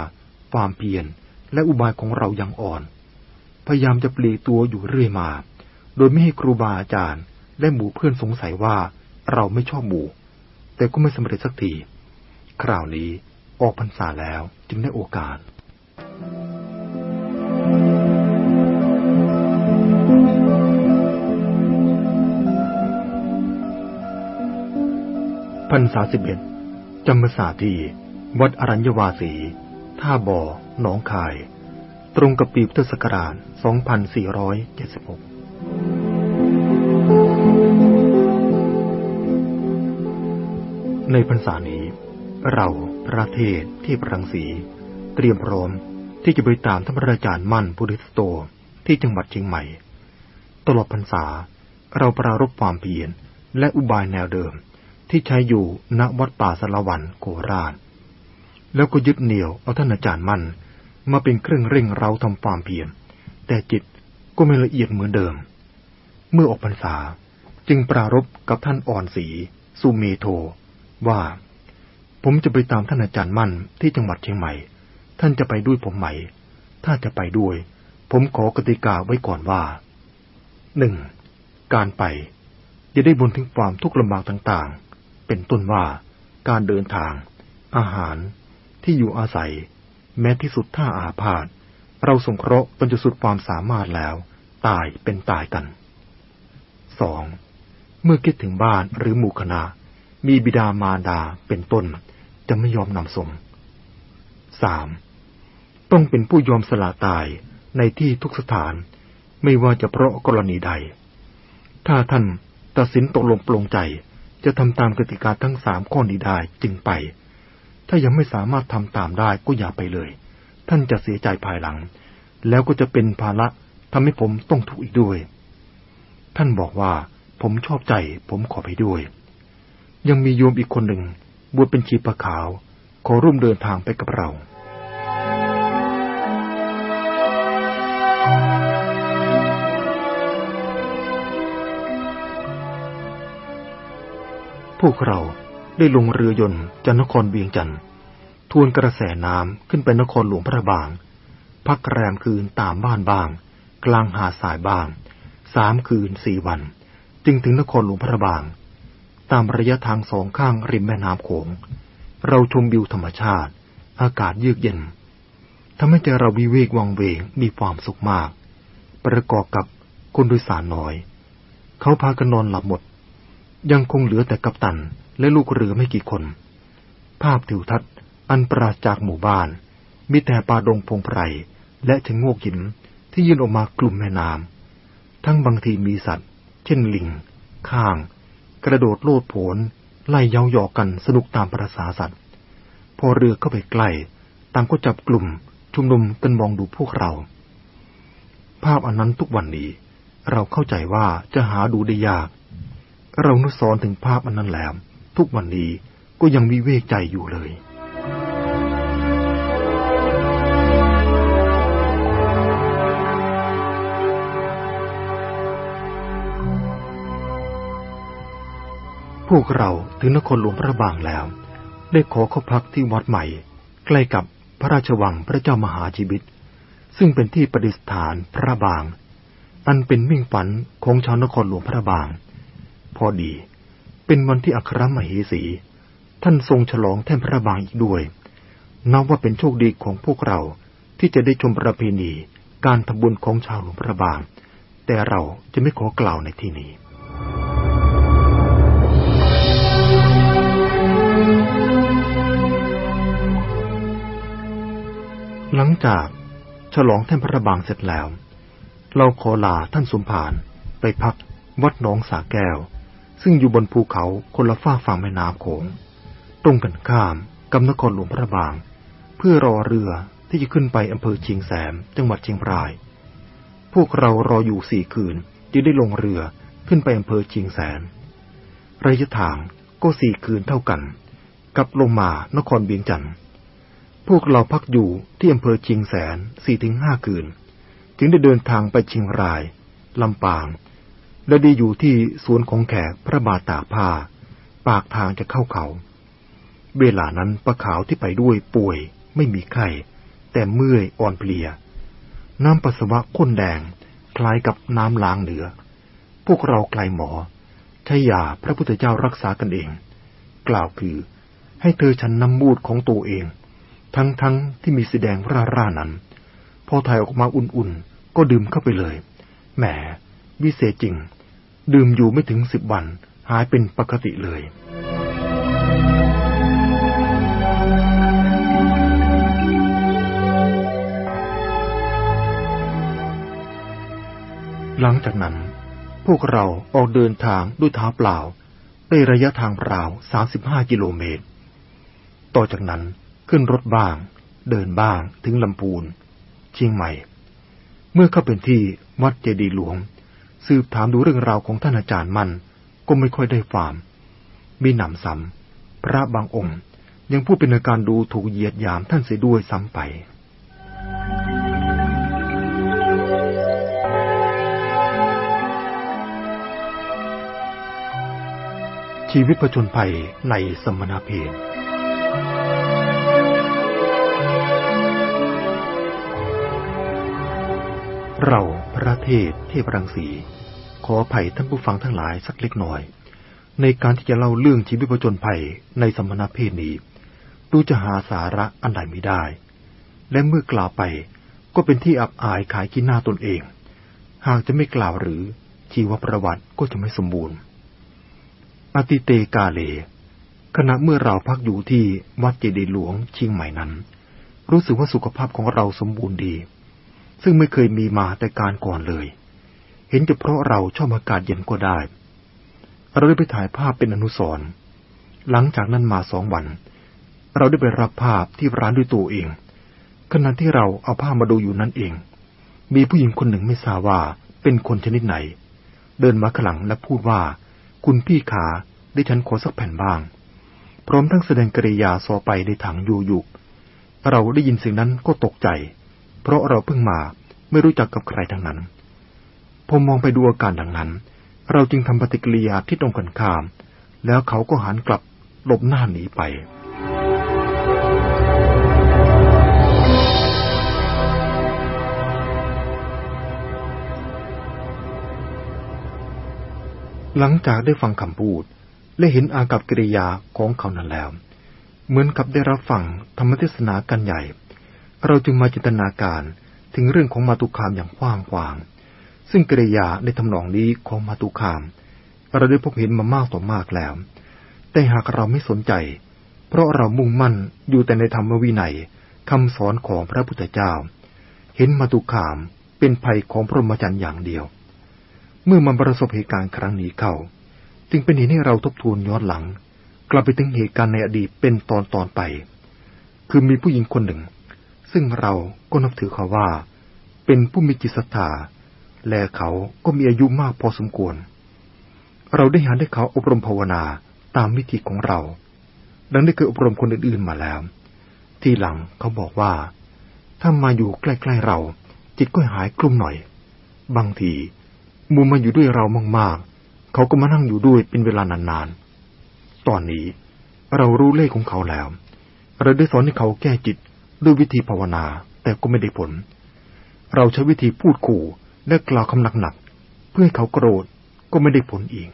ความเพียรและอุบายของเรายังอ่อน พยายามจะปลีกตัวอยู่เรื่อยมา โดยไม่ให้ครูบาอาจารย์ และหมู่เพื่อนสงสัยว่าเราไม่ชอบหมู่ แต่ก็ไม่สำเร็จสักที คราวนี้ออกพรรษาแล้วจึงได้โอกาส พรรษาสิบเอ็ดจำพรรษาที่ วัดอรัญญวาสี ท่าบ่อ หนองคาย ตรงกับปีพุทธศักราช 2476 ในพรรษานี้ เราประเทศที่ปรังสี เตรียมพร้อมที่จะไปตามท่านพระอาจารย์มั่นพุทธิสโตที่จังหวัดเชียงใหม่ ตลอดพรรษา เราปรารบความเพียรและอุบายแนวเดิม ที่ใช้อยู่ณวัดป่าสารวันโคราช แล้วก็ยึดเหนี่ยวเอาท่านอาจารย์มั่นมาเป็นเครื่องเร่งเราทำความเพียรแต่จิตก็ไม่ละเอียดเหมือนเดิม เมื่อออกพรรษาจึงปรารบกับท่านอ่อนสีสุเมโท ว่า ผมจะไปตามท่านอาจารย์มั่นที่จังหวัดเชียงใหม่ ท่านจะไปด้วยผมไหม ถ้าจะไปด้วย ผมขอกติกาไว้ก่อนว่าหนึ่งการไปจะได้บนถึงความทุกข์ลำบากต่าง เป็นต้นว่า การเดินทาง อาหาร ที่อยู่อาศัย แม้ที่สุดถ้าอาพาธเราสงเคราะห์จนจะสุดความสามารถแล้ว ตายเป็นตายกันสองเมื่อคิดถึงบ้านหรือหมู่คณะ มีบิดามารดาเป็นต้น จะไม่ยอมนำส่งสามต้องเป็นผู้ยอมสละตายในที่ทุกสถาน ไม่ว่าจะเพราะกรณีใด ถ้าท่านตัดสินตกลงปลงใจ จะทำตามกติกาทั้งสามข้อนี้ได้จึงไป ถ้ายังไม่สามารถทำตามได้ก็อย่าไปเลย ท่านจะเสียใจภายหลัง แล้วก็จะเป็นภาระทำให้ผมต้องทุกข์อีกด้วย ท่านบอกว่าผมชอบใจ ผมขอไปด้วย ยังมีโยมอีกคนหนึ่งบวชเป็นชีปะขาว ขอร่วมเดินทางไปกับเรา พวกเราได้ลงเรือยนต์จากนครเวียงจันทร์ทวนกระแสน้ำขึ้นไปนครหลวงพระบาง พักแรมคืนตามบ้านบาง กลางหาดสายบาง สามคืนสี่วัน จึงถึงนครหลวงพระบาง ตามระยะทางสองข้างริมแม่น้ำโขง เราชมวิวธรรมชาติ อากาศเยือกเย็นทำให้ใจเราวิเวกวังเวงมีความสุขมาก ประกอบกับคนโดยสารน้อย เขาพากันนอนหลับหมด ยังคงเหลือแต่กัปตันและลูกเรือไม่กี่คน ภาพทิวทัศน์อันปราศจากหมู่บ้าน มีแต่ป่าดงพงไพรและชะงโงกหินที่ยื่นออกมากลุ่มแม่น้ำทั้งบางทีมีสัตว์ เช่นลิง ข้าง กระโดดโลดโผนไล่เย้าหยอกกันสนุกตามประสาสัตว์ พอเรือเข้าไปใกล้ต่างก็จับกลุ่มชุมนุมกันมองดูพวกเรา ภาพอันนั้นทุกวันนี้ เราเข้าใจว่าจะหาดูได้ยาก เรานึกสอนถึงภาพอันนั้นแล้ว ทุกวันนี้ก็ยังมีเวกใจอยู่เลยพวกเราถึงนครหลวงพระบางแล้ว ได้ขอเข้าพักที่วัดใหม่ ใกล้กับพระราชวังพระเจ้ามหาชีวิต ซึ่งเป็นที่ประดิษฐานพระบาง อันเป็นมิ่งฝันของชาวนครหลวงพระบาง พอดี เป็นวันที่อัครมเหสี ท่านทรงฉลองแท่นพระบางอีกด้วยนับว่าเป็นโชคดีของพวกเราที่จะได้ชมประเพณีการทำบุญของชาวหลวงพระบาง แต่เราจะไม่ขอกล่าวในที่นี้หลังจากฉลองแท่นพระบางเสร็จแล้ว เราขอลาท่านสมภารไปพักวัดหนองสาแก้ว ซึ่งอยู่บนภูเขาคนละฝ้าฝั่งแม่น้ำโขง ตรงกันข้ามกับนครหลวงพระบาง เพื่อรอเรือที่จะขึ้นไปอำเภอเชียงแสม จังหวัดเชียงราย พวกเรารออยู่สี่คืนจึงได้ลงเรือขึ้นไปอำเภอเชียงแสน ระยะทางก็สี่คืนเท่ากัน กับลงมานครเวียงจันทร์พพวกเราพักอยู่ที่อำเภอเชียงแสนสี่ถึงห้าคืน จึงได้เดินทางไปเชียงรายลำปาง และด้อยู่ที่สวนของแขกพระบาทตากผ้า ปากทางจะเข้าเขา เวลานั้นประขาวที่ไปด้วยป่วยไม่มีไข้แต่เมื่อยอ่อนเพลีย น้ำปัสสาวะข้นแดง คล้ายกับน้ำล้างเหนือ พวกเราไกลหมอใช้ยาพระพุทธเจ้ารักษากันเอง กล่าวคือ ให้เธอฉันน้ำมูดของตัวเอง ทั้งๆทที่มีสีแดงร่าร่านั้น พอถ่ายออกมาอุ่นๆ ก็ดื่มเข้าไปเลย แหม วิเศษจริง ดื่มอยู่ไม่ถึงสิบวัน หายเป็นปกติเลย หลังจากนั้น พวกเราออกเดินทางด้วยเท้าเปล่า ได้ระยะทางราว35กิโลเมตร ต่อจากนั้นขึ้นรถบ้าง เดินบ้างถึงลำพูนเชียงใหม่ เมื่อเข้าเป็นที่วัดเจดีหลวง สืบถามดูเรื่องราวของท่านอาจารย์มัน ก็ไม่ค่อยได้ฟาม มีหนำซ้ำพระบางองค์ ยังพูดเป็นอาการดูถูกเหยียดยามท่านเสียด้วยซ้ำไปชีวิตผจญภัยในสมณเพศเรา พระเทศเทพรังสี ขอไผ่ท่านผู้ฟังทั้งหลายสักเล็กน้อย ในการที่จะเล่าเรื่องชีวิตผจญภัยในสมณเพศนี้ ดูจะหาสาระอันใดไม่ได้ และเมื่อกล่าวไปก็เป็นที่อับอายขายขี้หน้าตนเอง หากจะไม่กล่าวหรือชีวประวัติก็จะไม่สมบูรณ์ อติเตกาเล ขณะเมื่อเราพักอยู่ที่วัดเจดีย์หลวงเชียงใหม่นั้น รู้สึกว่าสุขภาพของเราสมบูรณ์ดี ซึ่งไม่เคยมีมาแต่การก่อนเลย เห็นจะเพราะเราชอบอากาศเย็นก็ได้ เราได้ไปถ่ายภาพเป็นอนุสรณ์หลังจากนั้นมาสองวัน เราได้ไปรับภาพที่ร้านด้วยตัวเอง ขณะที่เราเอาภาพมาดูอยู่นั่นเอง มีผู้หญิงคนหนึ่งไม่ทราบว่าเป็นคนชนิดไหน เดินมาขลังและพูดว่า คุณพี่ขาได้ฉันขอสักแผ่นบ้าง พร้อมทั้งแสดงกริยาซอไปในถังยูยุเราได้ยินสิ่งนั้นก็ตกใจ เพราะเราเพิ่งมาไม่รู้จักกับใครทั้งนั้นพอมองไปดูอาการดังนั้น เราจึงทำปฏิกิริยาที่ตรงกันข้าม แล้วเขาก็หันกลับหลบหน้าหนีไป หลังจากได้ฟังคำพูด และเห็นอากับกิริยาของเขานั้นแล้ว เหมือนกับได้รับฟังธรรมเทศนากันใหญ่ เราจึงมาจินตนาการถึงเรื่องของมาตุคามอย่างกว้างขวาง ซึ่งกริยาในทำนองนี้ของมาตุคาม เราได้พบเห็นมามากต่อมากแล้ว แต่หากเราไม่สนใจ เพราะเรามุ่งมั่นอยู่แต่ในธรรมวินัยคำสอนของพระพุทธเจ้า เห็นมาตุคามเป็นภัยของพรหมจรรย์อย่างเดียว เมื่อมันประสบเหตุการณ์ครั้งนี้เข้า จึงเป็นเหตุให้เราทบทวนย้อนหลัง กลับไปถึงเหตุการณ์ในอดีตเป็นตอนตอนไป คือมีผู้หญิงคนหนึ่ง ซึ่งเราก็นับถือเขาว่า เป็นผู้มีจิตศรัทธาและเขาก็มีอายุมากพอสมควร เราได้หาได้เขาอบรมภาวนาตามวิธีของเรา ดังได้เคยอบรมคนอื่นๆมาแล้ว ทีหลังเขาบอกว่า ถ้ามาอยู่ใกล้ๆเรา จิตก็หายกลุ้มหน่อย บางทีมูมาอยู่ด้วยเรามากๆ เขาก็มานั่งอยู่ด้วยเป็นเวลานานๆ ตอนนี้เรารู้เลขของเขาแล้ว เราได้สอนให้เขาแก้จิต ด้วยวิธีภาวนา แต่ก็ไม่ได้ผล เราใช้วิธีพูดขู่และกล่าวคำหนักๆเพื่อให้เขาโกรธก็ไม่ได้ผลอีก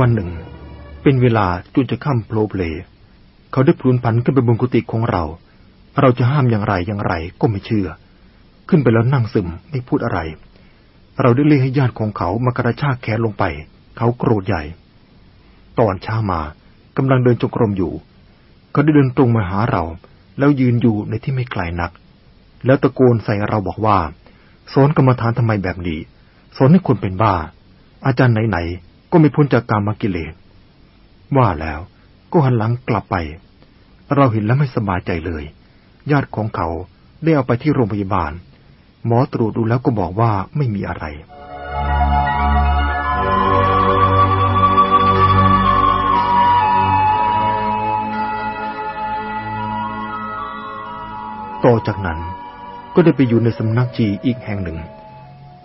วันหนึ่ง เป็นเวลาจุนจะค่ำโผล่เพลเขาได้พลุนผันขึ้นไปบนกุฏิของเรา เราจะห้ามอย่างไรอย่างไรก็ไม่เชื่อ ขึ้นไปแล้วนั่งซึมไม่พูดอะไร เราได้เรียกให้ญาติของเขามากระชากแขนลงไป เขาโกรธใหญ่ ตอนเช้ามากำลังเดินจงกรมอยู่ เขาได้เดินตรงมาหาเรา แล้วยืนอยู่ในที่ไม่ไกลนัก แล้วตะโกนใส่เราบอกว่าสอนกรรมฐานทำไมแบบนี้สอนให้คนเป็นบ้า อาจารย์ไหนๆก็ไม่พ้นจากกรรมกิเลสว่าแล้วก็หันหลังกลับไป เราเห็นแล้วไม่สบายใจเลย ญาติของเขาได้เอาไปที่โรงพยาบาล หมอตรวจดูแล้วก็บอกว่าไม่มีอะไร ต่อจากนั้นก็ได้ไปอยู่ในสำนักจีอีกแห่งหนึ่ง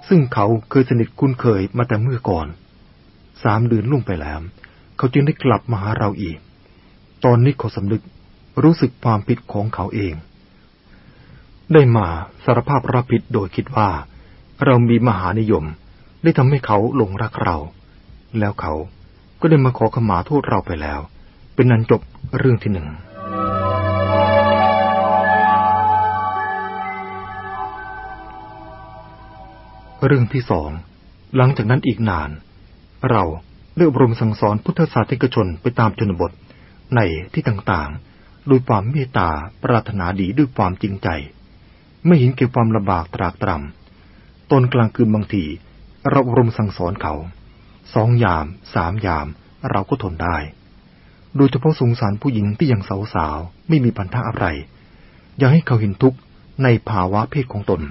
ซึ่งเขาเคยสนิทคุ้นเคยมาแต่เมื่อก่อน สามเดือนล่วงไปแล้ว เขาจึงได้กลับมาหาเราอีก ตอนนี้เขาสำนึกรู้สึกความผิดของเขาเอง ได้มาสารภาพรับผิดโดยคิดว่า เรามีมหานิยม ได้ทำให้เขาหลงรักเรา แล้วเขาก็ได้มาขอขมาโทษเราไปแล้ว เป็นนันจบเรื่องที่หนึ่งเรื่องที่สอง หลังจากนั้นอีกนาน เราได้อบรมสั่งสอนพุทธศาสนิกชนไปตามชนบทในที่ต่างๆ โดยความเมตตาปรารถนาดีด้วยความจริงใจ ไม่เห็นเกี่ยวความลำบากตรากตรำตนกลางคืนบางทีเรารมสั่งสอนเขาสองยามสามยาม เราก็ทนได้ โดยเฉพาะสงสารผู้หญิงที่ยังสาวๆไม่มีปัญหาอะไร อยากให้เขาเห็นทุกข์ในภาวะเพศของตน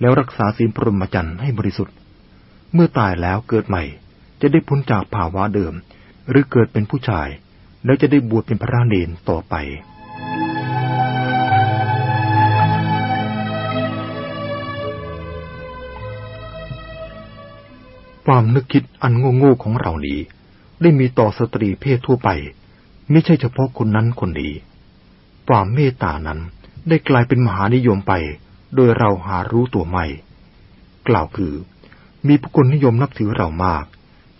แล้วรักษาศีลปรมจันทร์ให้บริสุทธิ์ เมื่อตายแล้วเกิดใหม่ จะได้พ้นจากภาวะเดิม หรือเกิดเป็นผู้ชาย แล้วจะได้บวชเป็นพระเนนต่อไป ความนึกคิดอันโง่ๆของเรานี้ ได้มีต่อสตรีเพศทั่วไป ไม่ใช่เฉพาะคนนั้นคนนี้ ความเมตตานั้นได้กลายเป็นมหานิยมไป โดยเราหารู้ตัวไม่ กล่าวคือ มีผู้คนนิยมนับถือเรามาก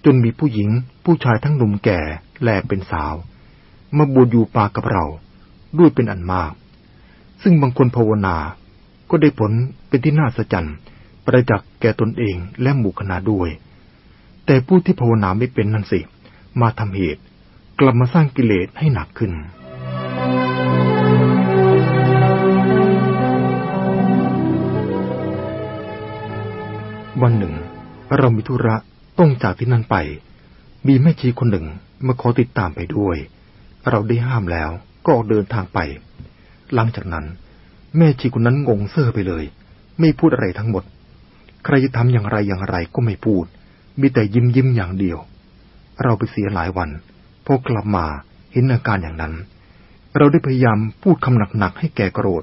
จนมีผู้หญิงผู้ชายทั้งหนุ่มแก่และเป็นสาว มาบวชอยู่ป่ากับเรา ด้วยเป็นอันมาก ซึ่งบางคนภาวนาก็ได้ผลเป็นที่น่าสะใจประจักษ์แก่ตนเองและหมู่คณะด้วย แต่ผู้ที่ภาวนาไม่เป็นนั่นสิ มาทำเหตุ กลับมาสร้างกิเลสให้หนักขึ้น วันหนึ่ง เรามีธุระต้องจากที่นั่นไป มีแม่ชีคนหนึ่งมาขอติดตามไปด้วย เราได้ห้ามแล้วก็ออกเดินทางไป หลังจากนั้น แม่ชีคนนั้นงงเซ่อไปเลย ไม่พูดอะไรทั้งหมด ใครจะทำอย่างไรอย่างไรก็ไม่พูด มีแต่ยิ้มยิ้มอย่างเดียว เราไปเสียหลายวัน พอกลับมาเห็นอาการอย่างนั้น เราได้พยายามพูดคำหนักๆให้แกโกรธ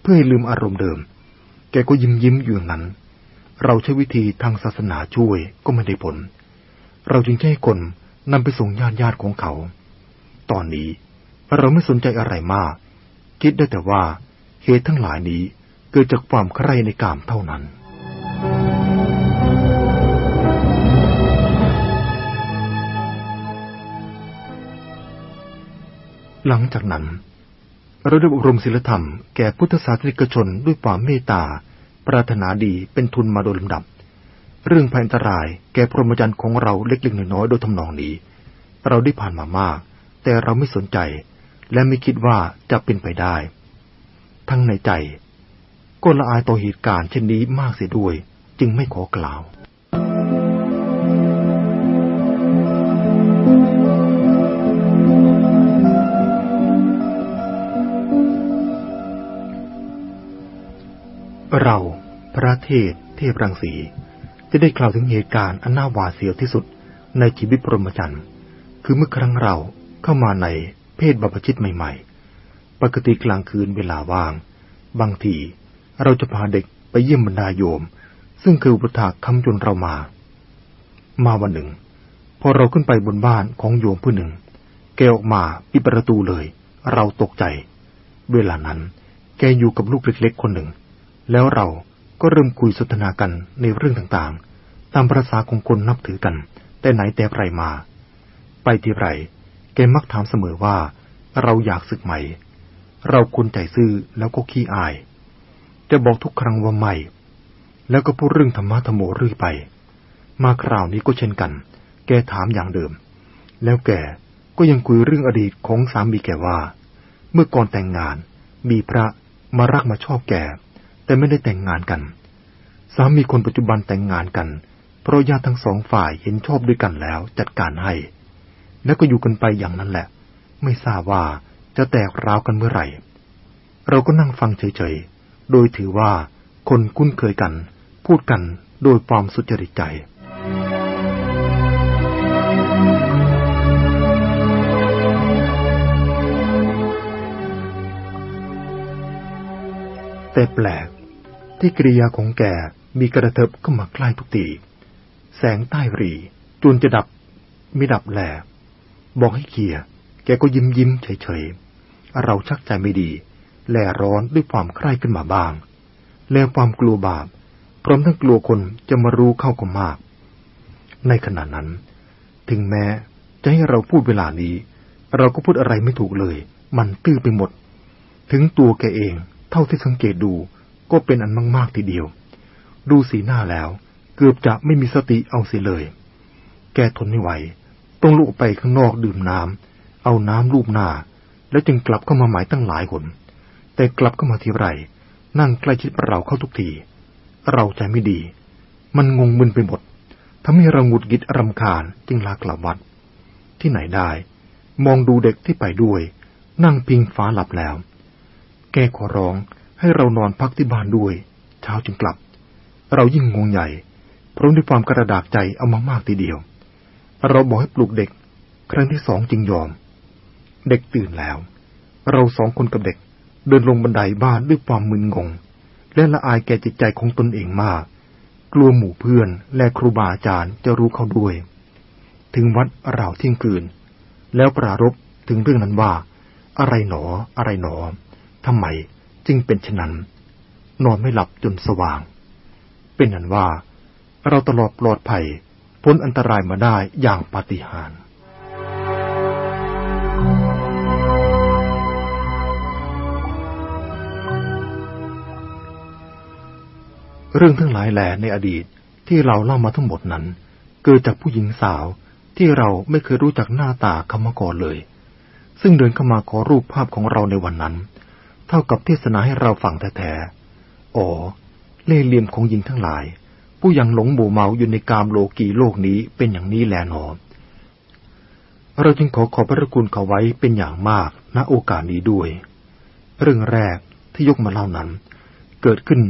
เพื่อให้ลืมอารมณ์เดิม แกก็ยิ้มยิ้มอยู่นั้น เราใช้วิธีทางศาสนาช่วยก็ไม่ได้ผล เราจึงให้คนนำไปส่งญาติญาติของเขา ตอนนี้เราไม่สนใจอะไรมาก คิดได้แต่ว่าเหตุทั้งหลายนี้เกิดจากความใคร่ในกามเท่านั้น หลังจากนั้นเราได้อบรมศีลธรรมแก่พุทธศาสนิกชนด้วยความเมตตา ปรารถนาดีเป็นทุนมาโดยลำดับ เรื่องภัยอันตรายแก่พรหมจรรย์ของเราเล็กๆน้อยๆโดยทำนองนี้ เราได้ผ่านมามาก แต่เราไม่สนใจ และไม่คิดว่าจะเป็นไปได้ ทั้งในใจ ก็ละอายต่อเหตุการณ์เช่นนี้มากเสียด้วย จึงไม่ขอกล่าว เรา พระเทศ เทพรังสี จะได้กล่าวถึงเหตุการณ์อันน่าหวาดเสียวที่สุดในชีวิตพรหมจรรย์ คือเมื่อครั้งเราเข้ามาในเพศบัพชิตใหม่ ๆ ปกติกลางคืนเวลาว่าง บางทีเราจะพาเด็กไปเยี่ยมบรรดาโยม ซึ่งคืออุปถากคำจนเรามา มาวันหนึ่ง พอเราขึ้นไปบนบ้านของโยมผู้หนึ่ง แกออกมาปิดประตูเลย เราตกใจ เวลานั้น แกอยู่กับลูกเล็กๆคนหนึ่ง แล้วเราก็เริ่มคุยสนทนากันในเรื่องต่างๆ ตามภาษาของคนนับถือกัน แต่ไหนแต่ไรมา ไปที่ไรแกมักถามเสมอว่า เราอยากศึกใหม่ เราควรใจซื่อแล้วก็ขี้อายจะบอกทุกครั้งว่าไม่ แล้วก็พูดเรื่องธรรมะธรรมโมเรื่อยไป มาคราวนี้ก็เช่นกัน แกถามอย่างเดิม แล้วแกก็ยังคุยเรื่องอดีตของสามีแกว่า เมื่อก่อนแต่งงาน มีพระมารักมาชอบแก แต่ไม่ได้แต่งงานกัน สามีคนปัจจุบันแต่งงานกัน เพราะญาติทั้งสองฝ่ายเห็นชอบด้วยกันแล้วจัดการให้ แล้วก็อยู่กันไปอย่างนั้นแหละ ไม่ทราบว่าจะแตกร้าวกันเมื่อไหร่ เราก็นั่งฟังเฉยๆ โดยถือว่าคนคุ้นเคยกัน พูดกันโดยความสุจริตใจแต่แปลก ที่กิริยาของแกมีกระเทิบเข้ามาใกล้ทุกที แสงใต้รีจนจะดับไม่ดับแหลบอกให้เคลียร์แกก็ยิ้มยิ้มเฉยๆ เราชักใจไม่ดี แลร้อนด้วยความใคร่ขึ้นมาบ้าง แล้วความกลัวบาป พร้อมทั้งกลัวคนจะมารู้เข้าก็มาก ในขณะนั้น ถึงแม้จะให้เราพูดเวลานี้ เราก็พูดอะไรไม่ถูกเลย มันตื้อไปหมด ถึงตัวแกเอง เท่าที่สังเกตดู ก็เป็นอันมากๆทีเดียว ดูสีหน้าแล้ว เกือบจะไม่มีสติเอาเสียเลย แกทนไม่ไหว ต้องลุกไปข้างนอกดื่มน้ำ เอาน้ำลูบหน้า แล้วจึงกลับเข้ามาหมายตั้งหลายหน แต่กลับเข้ามาทีไร นั่งใกล้ชิดเราเข้าทุกที เราใจไม่ดี มันงงมึนไปหมดทำให้เราหงุดหงิดรำคาญจึงลากลับวัด ที่ไหนได้ มองดูเด็กที่ไปด้วย นั่งพิงฟ้าหลับแล้ว แกขอร้อง ให้เรานอนพักที่บ้านด้วย เช้าจึงกลับ เรายิ่งงงใหญ่ เพราะด้วยความกระดากใจเอามามากทีเดียว เราบอกให้ปลุกเด็ก ครั้งที่สองจึงยอม เด็กตื่นแล้ว เราสองคนกับเด็กเดินลงบันไดบ้านด้วยความมึนงง และละอายแก่จิตใจของตนเองมาก กลัวหมู่เพื่อนและครูบาอาจารย์จะรู้เข้าด้วย ถึงวัดเราเที่ยงคืน แล้วปรารบถึงเรื่องนั้นว่า อะไรหนอ อะไรหนอทำไม จึงเป็นเช่นนั้น นอนไม่หลับจนสว่าง เป็นนั้นว่า เราตลอดปลอดภัยพ้นอันตรายมาได้อย่างปาฏิหาริย์เรื่องทั้งหลายแหลในอดีตที่เราเล่ามาทั้งหมดนั้น เกิดจากผู้หญิงสาวที่เราไม่เคยรู้จักหน้าตาเขามาก่อนเลย ซึ่งเดินเข้ามาขอรูปภาพของเราในวันนั้น เท่ากับเทศนาให้เราฟังแท้ๆอ๋อ เล่เหลี่ยมของหญิงทั้งหลาย ผู้ยังหลงหมู่เมาอยู่ในกามโลกีโลกนี้เป็นอย่างนี้แลหนอ เราจึงขอขอบพระคุณเขาไว้เป็นอย่างมากณโอกาสนี้ด้วย เรื่องแรกที่ยกมาเล่านั้น เกิดขึ้น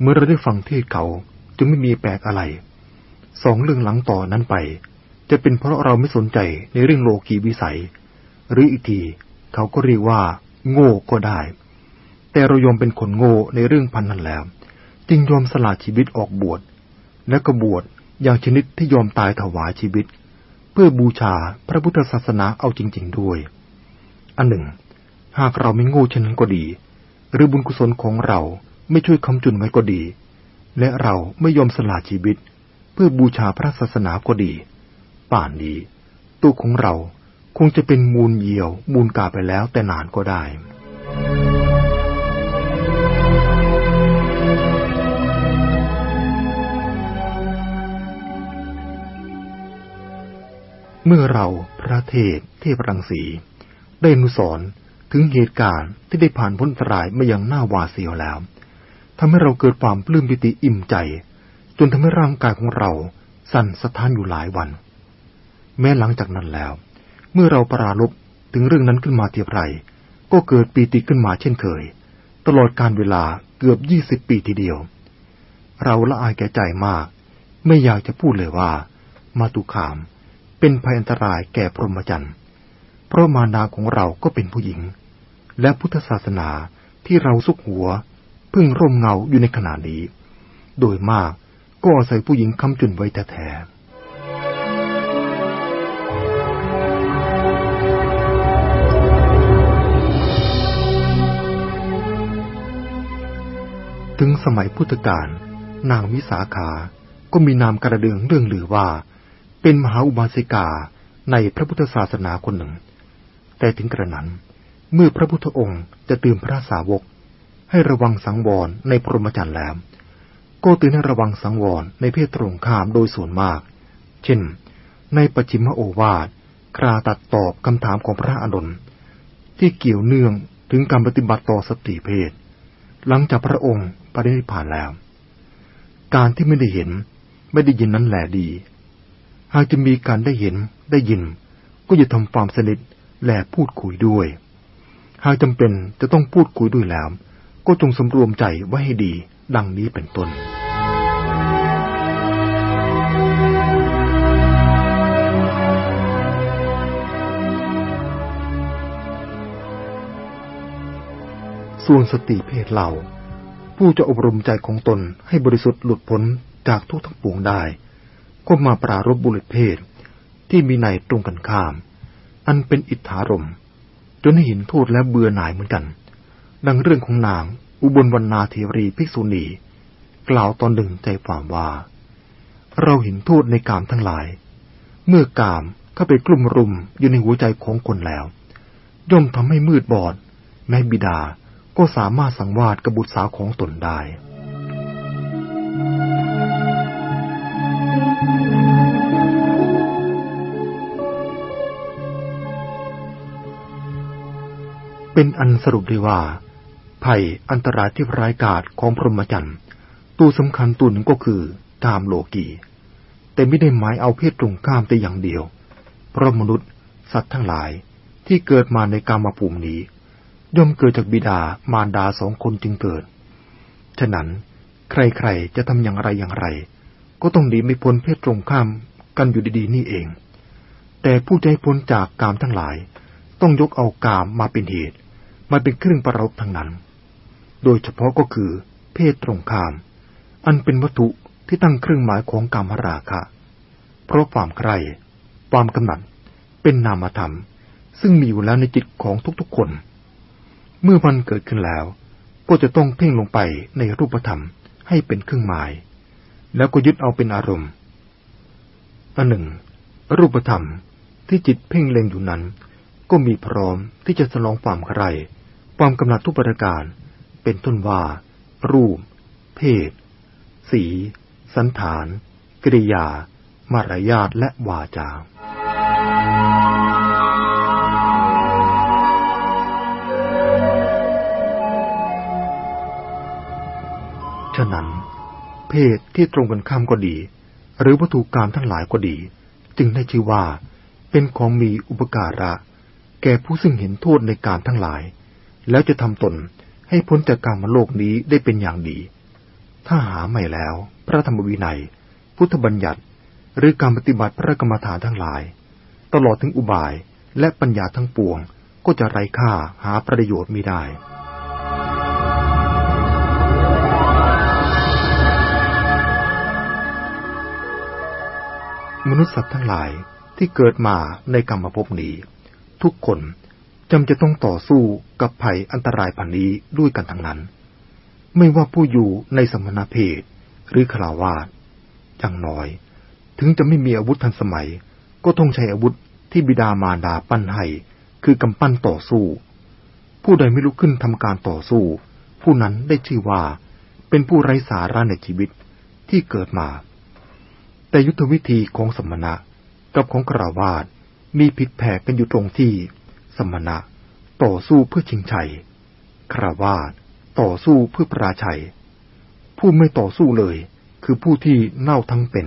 เมื่อเราได้ฟังเทศเขาจึงไม่มีแปลกอะไร สองเรื่องหลังต่อนั้นไป จะเป็นเพราะเราไม่สนใจในเรื่องโลกีวิสัย หรืออีกทีเขาก็เรียกว่า โง่ก็ได้ แต่เรายอมเป็นคนโง่ในเรื่องพันนั้นแล้ว จึงยอมสละชีวิตออกบวช และก็บวชอย่างชนิดที่ยอมตายถวายชีวิต เพื่อบูชาพระพุทธศาสนาเอาจริง ๆด้วย อันหนึ่ง หากเราไม่โง่เช่นนั้นก็ดี หรือบุญกุศลของเราไม่ช่วยคำจุนไว้ก็ดี และเราไม่ยอมสละชีวิต เพื่อบูชาพระศาสนาก็ดี ป่านนี้ตัวของเราคงจะเป็นมูลเยี่ยว มูลกาไปแล้วแต่นานก็ได้ เมื่อเราพระเทพเทพรังสี ได้นุสอนถึงเหตุการณ์ที่ได้ผ่านพ้นตรายมาอย่างน่าหวาดเสียวแล้วทำให้เราเกิดความปลื้มปิติอิ่มใจ จนทำให้ร่างกายของเราสั่นสะท้านอยู่หลายวัน แม้หลังจากนั้นแล้ว เมื่อเราปราลบถึงเรื่องนั้นขึ้นมาเทียบไร ก็เกิดปีติขึ้นมาเช่นเคย ตลอดการเวลาเกือบยี่สิบปีทีเดียว เราละอายแก่ใจมาก ไม่อยากจะพูดเลยว่า มาตุขาม เป็นภัยอันตรายแก่พรหมจรรย์ เพราะมารดาของเราก็เป็นผู้หญิง และพุทธศาสนาที่เราสุกหัว พึ่งร่มเงาอยู่ในขณะนี้ โดยมากก็อาศัยผู้หญิงคำจุนไว้แท้ถึงสมัยพุทธกาลนางวิสาขา ก็มีนามกระเดืองเรื่องหรือว่า เป็นมหาอุบาสิกาในพระพุทธศาสนาคนหนึ่ง แต่ถึงกระนั้น เมื่อพระพุทธองค์จะเตือนพระสาวก ให้ระวังสังวรในพรหมจรรย์แล้ว ก็ตือนให้ระวังสังวรในเพศตรงข้ามโดยส่วนมาก เช่น ในปัจฉิมโอวาทคราตัดตอบคำถามของพระอนุนที่เกี่ยวเนื่องถึงการปฏิบัติต่อสติเพศ หลังจากพระองค์ปรินิพพานแล้ว การที่ไม่ได้เห็นไม่ได้ยินนั้นแหละดี หากจะมีการได้เห็นได้ยิน ก็อย่าทำความสนิทและพูดคุยด้วย หากจำเป็นจะต้องพูดคุยด้วยแล้ว ก็จงสำรวมใจไว้ให้ดีดังนี้เป็นต้นส่วนสติเพศเราผู้จะอบรมใจของตนให้บริสุทธิ์หลุดพ้นจากทุกทั้งปวงได้ ก็มาปรารบบุรุษเพศที่มีในตรงกันข้าม อันเป็นอิทธารมจนให้เห็นโทษและเบื่อหน่ายเหมือนกัน ดังเรื่องของนางอุบลวรรณาเทวรีภิกษุณี กล่าวตอนหนึ่งใจความว่า เราเห็นโทษในกามทั้งหลาย เมื่อกามเข้าไปกลุ่มรุมอยู่ในหัวใจของคนแล้ว ย่อมทำให้มืดบอด แม้บิดาก็สามารถสังวาสกับบุตรสาวของตนได้ เป็นอันสรุปได้ว่า ภัยอันตรายที่ร้ายกาจของพรหมจรรย์ตัวสำคัญตัวหนึ่งก็คือกามโลกีแต่ไม่ได้หมายเอาเพศตรงข้ามแต่อย่างเดียว เพราะมนุษย์สัตว์ทั้งหลายที่เกิดมาในกามภูมินี้ ย่อมเกิดจากบิดามารดาสองคนจึงเกิด ฉะนั้นใครๆจะทำอย่างไรอย่างไร ก็ต้องหนีไม่พ้นเพศตรงข้ามกันอยู่ดีๆนี่เอง แต่ผู้ใจพ้นจากกามทั้งหลาย ต้องยกเอากามมาเป็นเหตุ มาเป็นเครื่องประรบทั้งนั้น โดยเฉพาะก็คือ เพศตรงข้าม อันเป็นวัตถุที่ตั้งเครื่องหมายของกามราคะ เพราะความใคร่ความกำหนัดเป็นนามธรรม ซึ่งมีอยู่แล้วในจิตของทุกๆคน เมื่อมันเกิดขึ้นแล้ว ก็จะต้องเพ่งลงไปในรูปธรรมให้เป็นเครื่องหมาย แล้วก็ยึดเอาเป็นอารมณ์ อันหนึ่ง รูปธรรมที่จิตเพ่งเล็งอยู่นั้น ก็มีพร้อมที่จะสลองความใคร ความกำหนัดทุกประการ เป็นต้นว่า รูป เพศ สี สันฐาน กิริยา มารยาทและวาจาฉะนั้น เพศที่ตรงกันข้ามก็ดี หรือวัตถุกรรมทั้งหลายก็ดี จึงได้ชื่อว่า เป็นของมีอุปการะ แก่ผู้ซึ่งเห็นโทษในการทั้งหลาย แล้วจะทำตนให้พ้นจากการมาโลกนี้ได้เป็นอย่างดี ถ้าหาไม่แล้ว พระธรรมวินัย พุทธบัญญัติ หรือการปฏิบัติพระกรรมฐานทั้งหลาย ตลอดถึงอุบายและปัญญาทั้งปวงก็จะไร้ค่าหาประโยชน์ไม่ได้ มนุษย์สัตว์ทั้งหลายที่เกิดมาในกรรมภพนี้ ทุกคนจำจะต้องต่อสู้กับภัยอันตรายพันนี้ด้วยกันทั้งนั้น ไม่ว่าผู้อยู่ในสมณเพศหรือขลาวาสอย่างน้อย ถึงจะไม่มีอาวุธทันสมัย ก็ต้องใช้อาวุธที่บิดามารดาปั้นให้คือกำปั้นต่อสู้ ผู้ใดไม่ลุกขึ้นทำการต่อสู้ ผู้นั้นได้ชื่อว่าเป็นผู้ไร้สาระในชีวิตที่เกิดมา แต่ยุทธวิธีของสมณะกับของกราวาสมีผิดแผกกันอยู่ตรงที่ สมณะต่อสู้เพื่อชิงชัยคราวาสต่อสู้เพื่อปราชัย ผู้ไม่ต่อสู้เลย คือผู้ที่เน่าทั้งเป็น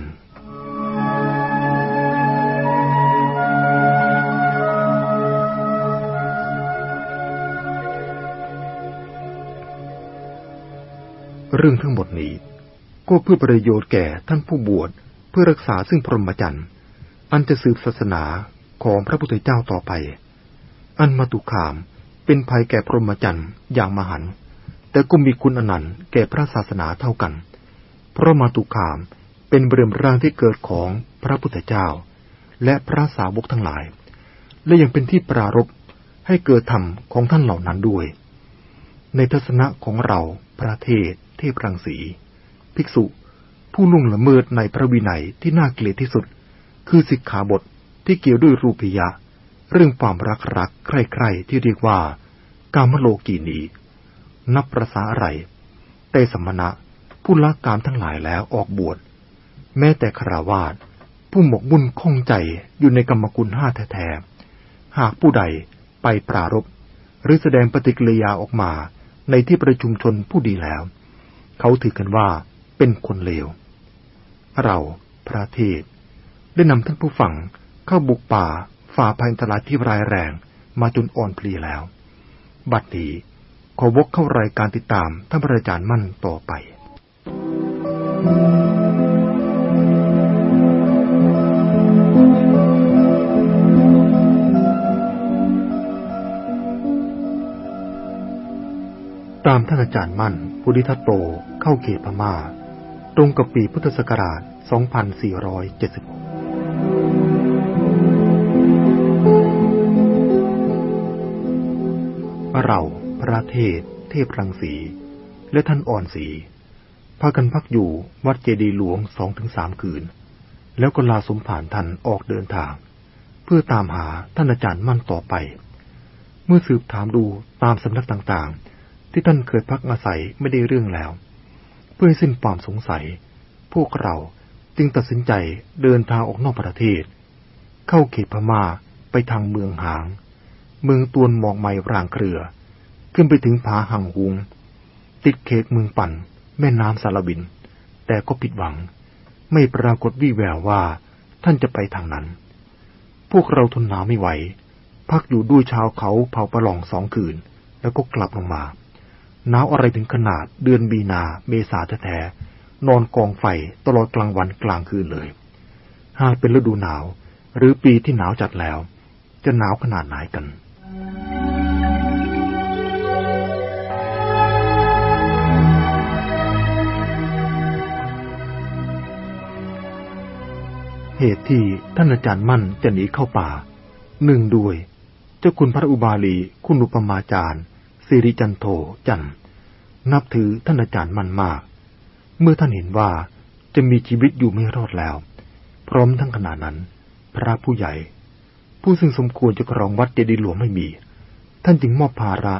เรื่องทั้งหมดนี้ ก็เพื่อประโยชน์แก่ท่านผู้บวช เพื่อรักษาซึ่งพรหมจรรย์อันจะสืบศาสนาของพระพุทธเจ้าต่อไป อันมาตุขามเป็นภัยแก่พรหมจรรย์อย่างมหัน แต่ก็มีคุณอนันต์แก่พระศาสนาเท่ากัน เพราะมาตุขามเป็นเบรมร่างที่เกิดของพระพุทธเจ้า และพระสาวกทั้งหลาย และยังเป็นที่ปรารบให้เกิดธรรมของท่านเหล่านั้นด้วย ในทัศนะของเราประเทศเทพรังสี ภิกษุ ผู้นุ่งละเมิดในพระวินัยที่น่าเกลียดที่สุด คือสิกขาบทที่เกี่ยวด้วยรูปียะ เรื่องความรักรักใคร่ๆที่เรียกว่า กามโลกีนีนับประสาอะไรแต่สมณะผู้ละกามทั้งหลายแล้วออกบวช แม้แต่คราวาสผู้หมกบุญคงใจอยู่ในกรรมกุลห้าแท้ๆหากผู้ใดไปปรารบหรือแสดงปฏิกิริยาออกมาในที่ประชุมชนผู้ดีแล้ว เขาถือกันว่าเป็นคนเลว เรา พระเทศได้นำท่านผู้ฟังเข้าบุกป่าฝ่าภัยอันตรายที่ร้ายแรงมาจนอ่อนเพลียแล้ว บัดนี้ขอวกเข้ารายการติดตามท่านพระอาจารย์มั่นต่อไปตามท่านอาจารย์มั่น พุทธิทัตโตเข้าเขตพมา่า รงกับปีพุทธศักราช 2476 เรา พระเทศ เทพรังสี และท่านอ่อนสีพากันพักอยู่วัดเจดีหลวงสองถึงสามคืน แล้วก็ลาสมผ่านท่านออกเดินทาง เพื่อตามหาท่านอาจารย์มั่นต่อไป เมื่อสืบถามดูตามสำนักต่างๆ ที่ท่านเคยพักอาศัยไม่ได้เรื่องแล้ว พื่อสิ้นความสงสัย พวกเราจึงตัดสินใจเดินทางออกนอกประเทศ เข้าเขตพม่าไปทางเมืองหาง เมืองตวนหมอกไม้ร่างเครือ ขึ้นไปถึงผาหังหุง ติดเขตเมืองปั่น แม่น้ำสารบิน แต่ก็ผิดหวัง ไม่ปรากฏวี่แววว่าท่านจะไปทางนั้น พวกเราทนหนาวไม่ไหว พักอยู่ด้วยชาวเขาเผาประหลองสองคืน แล้วก็กลับลงมา หนาวอะไรถึงขนาดเดือนบีนาเมษาแท้ๆนอนกองไฟตลอดกลางวันกลางคืนเลย หากเป็นฤดูหนาว หรือปีที่หนาวจัดแล้ว จะหนาวขนาดไหนกันเหตุที่ท่านอาจารย์มั่นจะหนีเข้าป่า หนึ่งด้วย เจ้าคุณพระอุบาลีคุณอุปมาจารย์ สิริจันโทจันนับถือท่านอาจารย์มันมาก เมื่อท่านเห็นว่าจะมีชีวิตอยู่ไม่รอดแล้ว พร้อมทั้งขณะนั้น พระผู้ใหญ่ ผู้ซึ่งสมควรจะครองวัดเจดีหลวงไม่มี ท่านจึงมอบภาระ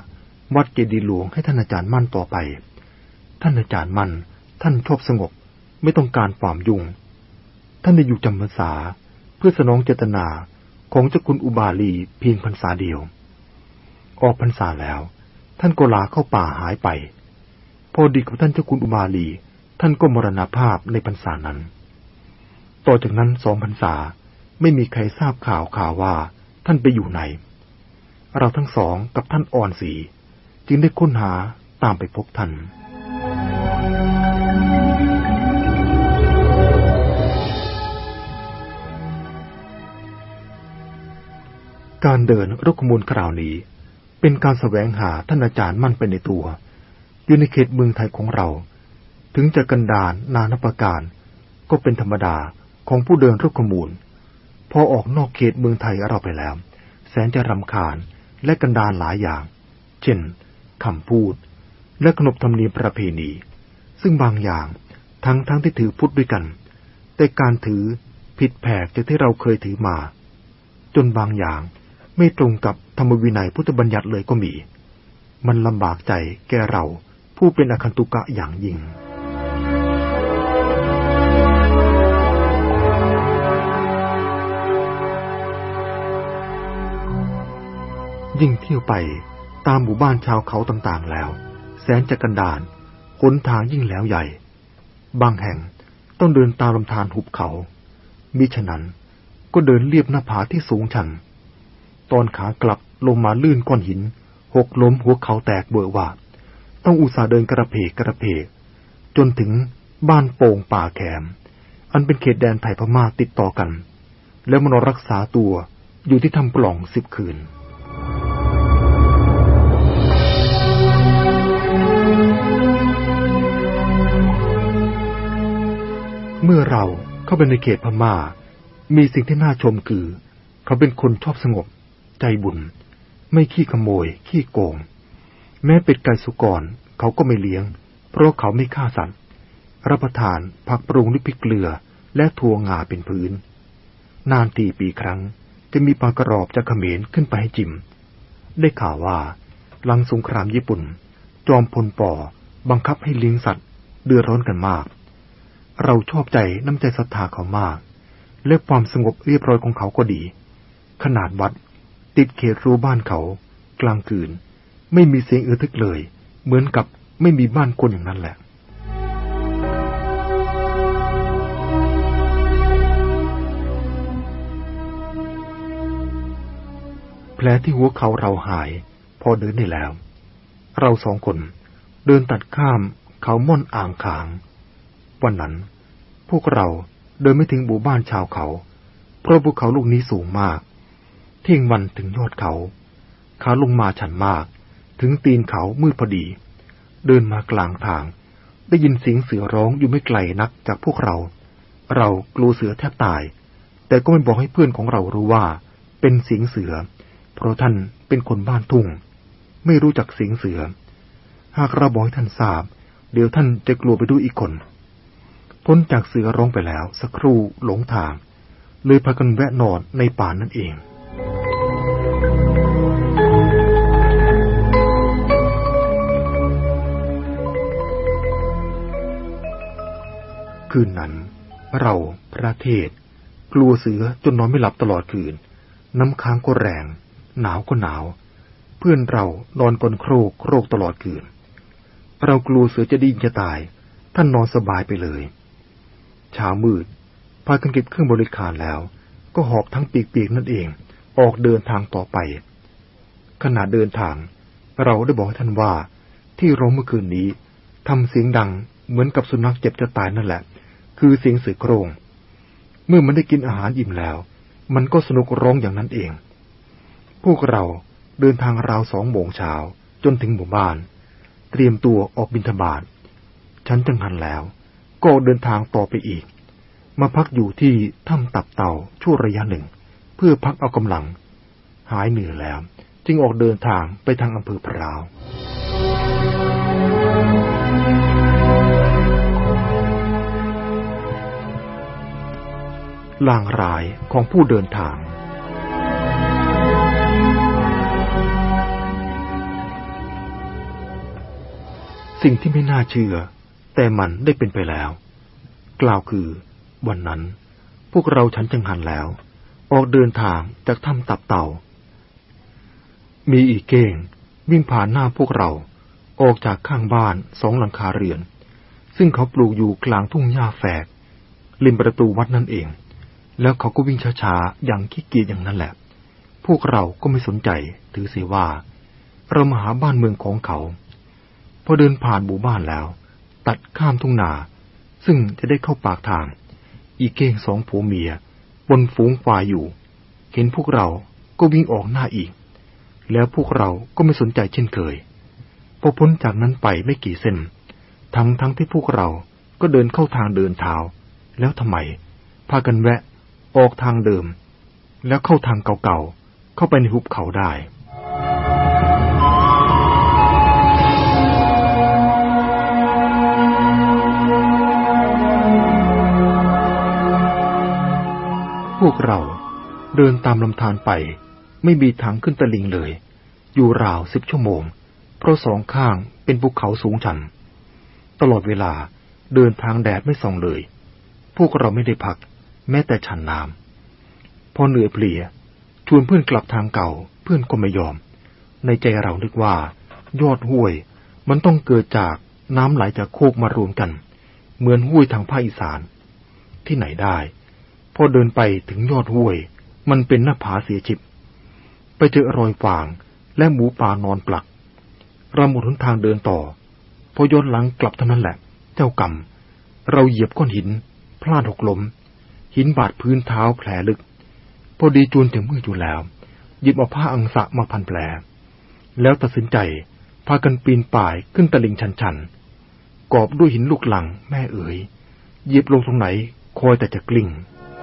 วัดเจดีหลวงให้ท่านอาจารย์มั่นต่อไป ท่านอาจารย์มั่น ท่านชอบสงบไม่ต้องการความยุ่ง ท่านได้อยู่จำพรรษาเพื่อสนองเจตนาของเจ้าคุณอุบาลีเพียงพรรษาเดียว ออกพรรษาแล้ว ท่านก็ลาเข้าป่าหายไป พอดีกับท่านเจ้าคุณอุบาลี ท่านก็มรณภาพในพรรษานั้น ต่อจากนั้นสองพรรษาไม่มีใครทราบข่าวข่าวว่าท่านไปอยู่ไหน เราทั้งสองกับท่านอ่อนสี จึงได้ค้นหาตามไปพบท่านการเดินรุกมูลคราวนี้ เป็นการสแสวงหาท่านอาจารย์มั่นไปในตัว อยู่ในเขตเมืองไทยของเรา ถึงจะกันดานนานประการ ก็เป็นธรรมดาของผู้เดินรุกมูล พอออกนอกเขตเมืองไทยเราไปแล้ว แสนจะรำคาญและกันดานหลายอย่าง เช่นคำพูด และขนบธรรมเนียมประเพณี ซึ่งบางอย่างทั้งทั้งที่ถือพุทธด้วยกัน แต่การถือผิดแผกจากที่เราเคยถือมา จนบางอย่างไม่ตรงกับ ธรรมวินัยพุทธบัญญัติเลยก็มี มันลำบากใจแกเราผู้เป็นอคันตุกะอย่างยิ่งยิ่งเที่ยวไปตามหมู่บ้านชาวเขาต่างๆแล้ว แสนจะกันดานหนทางยิ่งแล้วใหญ่ บางแห่งต้องเดินตามลำธารหุบเขา มิฉะนั้นก็เดินเลียบหน้าผาที่สูงชัน ตอนขากลับ ลงมาลื่นก้อนหิน หกล้มหัวเขาแตกเบื่อว่า ต้องอุตส่าห์เดินกระเพกกระเพก จนถึงบ้านโป่งป่าแขม อันเป็นเขตแดนไทยพม่าติดต่อกัน แล้วมานรักษาตัวอยู่ที่ทำปล่องสิบคืนเมื่อเราเข้าไปในเขตพม่า มีสิ่งที่น่าชมคือ เขาเป็นคนชอบสงบ ใจบุญ ไม่ขี้ขโมย ขี้โกง แม้เป็ดไก่สุกรเขาก็ไม่เลี้ยง เพราะเขาไม่ฆ่าสัตว์ รับประทานผักปรุงด้วยพริกเกลือและถั่วงาเป็นพื้น นานตีปีครั้งจะมีปลากระรอบจากเขมรขึ้นไปให้จิม ได้ข่าวว่า หลังสงครามญี่ปุ่น จอมพลปอบังคับให้เลี้ยงสัตว์ เดือดร้อนกันมาก เราชอบใจน้ำใจศรัทธาเขามาก และความสงบเรียบร้อยของเขาก็ดี ขนาดวัด ติดเขตรั้วบ้านเขา กลางคืน ไม่มีเสียงอือทึกเลย เหมือนกับไม่มีบ้านคนอย่างนั้นแหละแผลที่หัวเขาเราหาย พอเดินได้แล้ว เราสองคนเดินตัดข้ามเขาม่อนอ่างขาง วันนั้น พวกเราเดินไม่ถึงหมู่บ้านชาวเขา เพราะภูเขาลูกนี้สูงมาก เที่ยงวันถึงยอดเขา ขาลงมาชันมาก ถึงตีนเขามืดพอดี เดินมากลางทาง ได้ยินเสียงเสือร้องอยู่ไม่ไกลนักจากพวกเรา เรากลัวเสือแทบตาย แต่ก็ไม่บอกให้เพื่อนของเรารู้ว่า เป็นเสียงเสือ เพราะท่านเป็นคนบ้านทุ่ง ไม่รู้จักเสียงเสือ หากเราบอกให้ท่านทราบ เดี๋ยวท่านจะกลัวไปด้วยอีกคน พ้นจากเสือร้องไปแล้วสักครู่หลงทาง เลยพากันแวะนอนในป่านนั่นเอง คืนนั้น เราพระเทศ กลัวเสือจนนอนไม่หลับตลอดคืน น้ำค้างก็แรง หนาวก็หนาว เพื่อนเรานอนกลนโครกโครกตลอดคืน เรากลัวเสือจะดิ้นจะตาย ท่านนอนสบายไปเลยเช้ามืดพากันเก็บเครื่องบริการแล้ว ก็หอบทั้งปีกๆนั่นเอง ออกเดินทางต่อไป ขณะเดินทาง เราได้บอกให้ท่านว่า ที่ร้องเมื่อคืนนี้ทำเสียงดังเหมือนกับสุนัขเจ็บจะตายนั่นแหละ คือเสียงสือโครง เมื่อมันได้กินอาหารอิ่มแล้ว มันก็สนุกร้องอย่างนั้นเอง พวกเราเดินทางราวสองโมงเช้าจนถึงหมู่บ้าน เตรียมตัวออกบินทบาทฉันจังหันแล้ว ก็เดินทางต่อไปอีก มาพักอยู่ที่ถ้ำตับเต่าชั่วระยะหนึ่ง พื่อพักเอากำลัง หายเหนื่อยแล้ว จึงออกเดินทางไปทางอำเภอพราวลางรายของผู้เดินทาง สิ่งที่ไม่น่าเชื่อ แต่มันได้เป็นไปแล้ว กล่าวคือ วันนั้น พวกเราฉันจังหันแล้ว ออกเดินทางจากถ้ำตับเต่า มีอีกเก้งวิ่งผ่านหน้าพวกเรา ออกจากข้างบ้านสองหลังคาเรือน ซึ่งเขาปลูกอยู่กลางทุ่งหญ้าแฝกริมประตูวัดนั่นเอง แล้วเขาก็วิ่งช้าๆ อย่างขี้เกียจอย่างนั้นแหละ พวกเราก็ไม่สนใจถือเสียว่า เรามาหาบ้านเมืองของเขา พอเดินผ่านหมู่บ้านแล้ว ตัดข้ามทุ่งนา ซึ่งจะได้เข้าปากทาง อีเก้งสองผัวเมีย บนฝูงควายอยู่ เห็นพวกเราก็วิ่งออกหน้าอีก แล้วพวกเราก็ไม่สนใจเช่นเคย พอพ้นจากนั้นไปไม่กี่เส้น ทั้งทั้งที่พวกเราก็เดินเข้าทางเดินเท้า แล้วทำไม พากันแวะ ออกทางเดิม แล้วเข้าทางเก่าๆ เข้าไปในหุบเขาได้ พวกเราเดินตามลำธารไปไม่มีทางขึ้นตะลิงเลย อยู่ราวสิบชั่วโมง เพราะสองข้างเป็นภูเขาสูงชัน ตลอดเวลาเดินทางแดดไม่ส่องเลย พวกเราไม่ได้พัก แม้แต่ฉันน้ำพอเหนื่อยเพลีย ชวนเพื่อนกลับทางเก่า เพื่อนก็ไม่ยอม ในใจเรานึกว่า ยอดห้วยมันต้องเกิดจากน้ำไหลจากโคกมารวมกัน เหมือนห้วยทางภาคอีสาน ที่ไหนได้ อเดินไปถึงยอดห้วย มันเป็นหน้าผาเสียชิบ ไปเจอรอยฟางและหมูป่านอนปลักเราหมดหนทางเดินต่อ พอย้อนหลังกลับเท่านั้นแหละ เจ้ากรรม เราเหยียบก้อนหิน พลาดหกล้ม หินบาดพื้นเท้าแผลลึก พอดีจูนถึงมืออยู่แล้ว หยิบเอาผ้าอังสะมาพันแผล แล้วตัดสินใจพากันปีนป่ายขึ้นตะลิงชันๆกอบด้วยหินลูกหลังแม่เอ๋ยหยิบลงตรงไหนคอยแต่จะกลิ้ง พ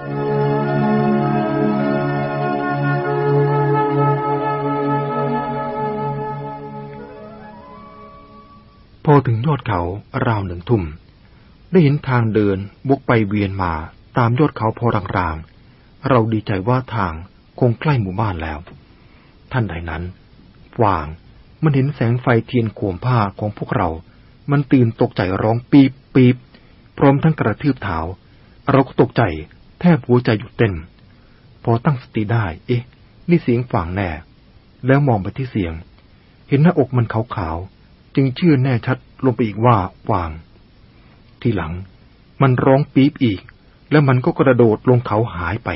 อถึงยอดเขาราวหนึ่งทุ่ม ได้เห็นทางเดินบกไปเวียนมาตามยอดเขาพอรางๆ เราดีใจว่าทางคงใกล้หมู่บ้านแล้ว ท่านใดนั้นวางมันเห็นแสงไฟเทียนขวมผ้าของพวกเรา มันตื่นตกใจร้องปีบปีบพร้อมทั้งกระทืบเท้า เราก็ตกใจ แทบหัวใจหยุดเต้น พอตั้งสติได้ เอ๊ะ นี่เสียงฝางแน่ แล้วมองไปที่เสียง เห็นหน้าอกมันขาวๆ จึงเชื่อแน่ชัดลงไปอีกว่าวาง ทีหลัง มันร้องปี๊บอีก แล้วมันก็กระโดดลงเขาหายไป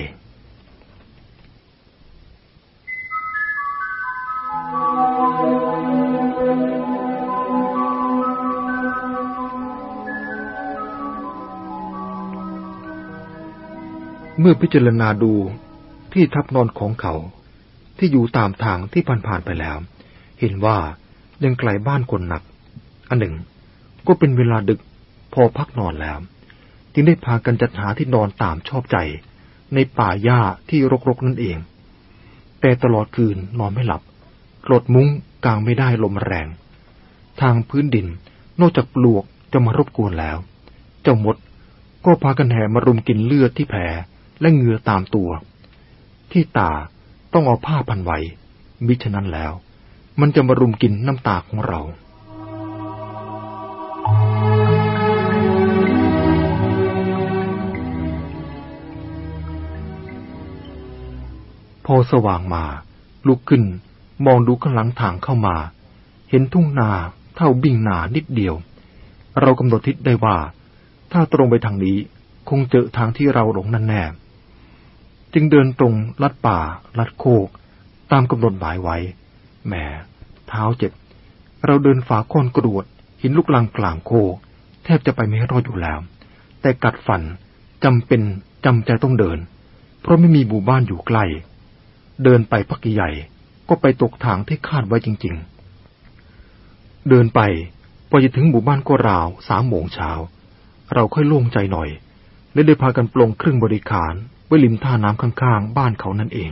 เมื่อพิจารณาดูที่ทับนอนของเขา ที่อยู่ตามทางที่ผ่านๆไปแล้ว เห็นว่ายังไกลบ้านคนหนัก อันหนึ่ง ก็เป็นเวลาดึกพอพักนอนแล้ว จึงได้พากันจัดหาที่นอนตามชอบใจ ในป่าหญ้าที่รกๆนั่นเอง แต่ตลอดคืนนอนไม่หลับกรดมุ้งกลางไม่ได้ลมแรง ทางพื้นดินนอกจากปลวกจะมารบกวนแล้ว เจ้ามดก็พากันแห่มารุมกินเลือดที่แผล และเหงื่อตามตัว ที่ตาต้องเอาผ้าพันไว้มิฉะนั้นแล้ว มันจะมารุมกินน้ำตาของเรา พอสว่างมา ลุกขึ้นมองดูข้างหลังทางเข้ามา เห็นทุ่งนาเท่าบิ่งนานิดเดียว เรากำหนดทิศได้ว่า ถ้าตรงไปทางนี้คงเจอทางที่เราหลงนั่นแน่ จึงเดินตรงลัดป่า ลัดโคก ตามกำหนดหมายไว้แหมเท้าเจ็บ เราเดินฝาค้อนกรวดหินลูกลังกลางโคก แทบจะไปไม่รอดอยู่แล้ว แต่กัดฟันจำเป็นจำใจต้องเดิน เพราะไม่มีหมู่บ้านอยู่ใกล้ เดินไปพักใหญ่ก็ไปตกทางที่คาดไว้จริง ๆ เดินไปพอจะถึงหมู่บ้านก็ราวสามโมงเช้า เราค่อยโล่งใจหน่อยและได้พากันปลงเครื่องบริการ ไว้ริมท่าน้ำข้างๆ บ้านเขานั่นเอง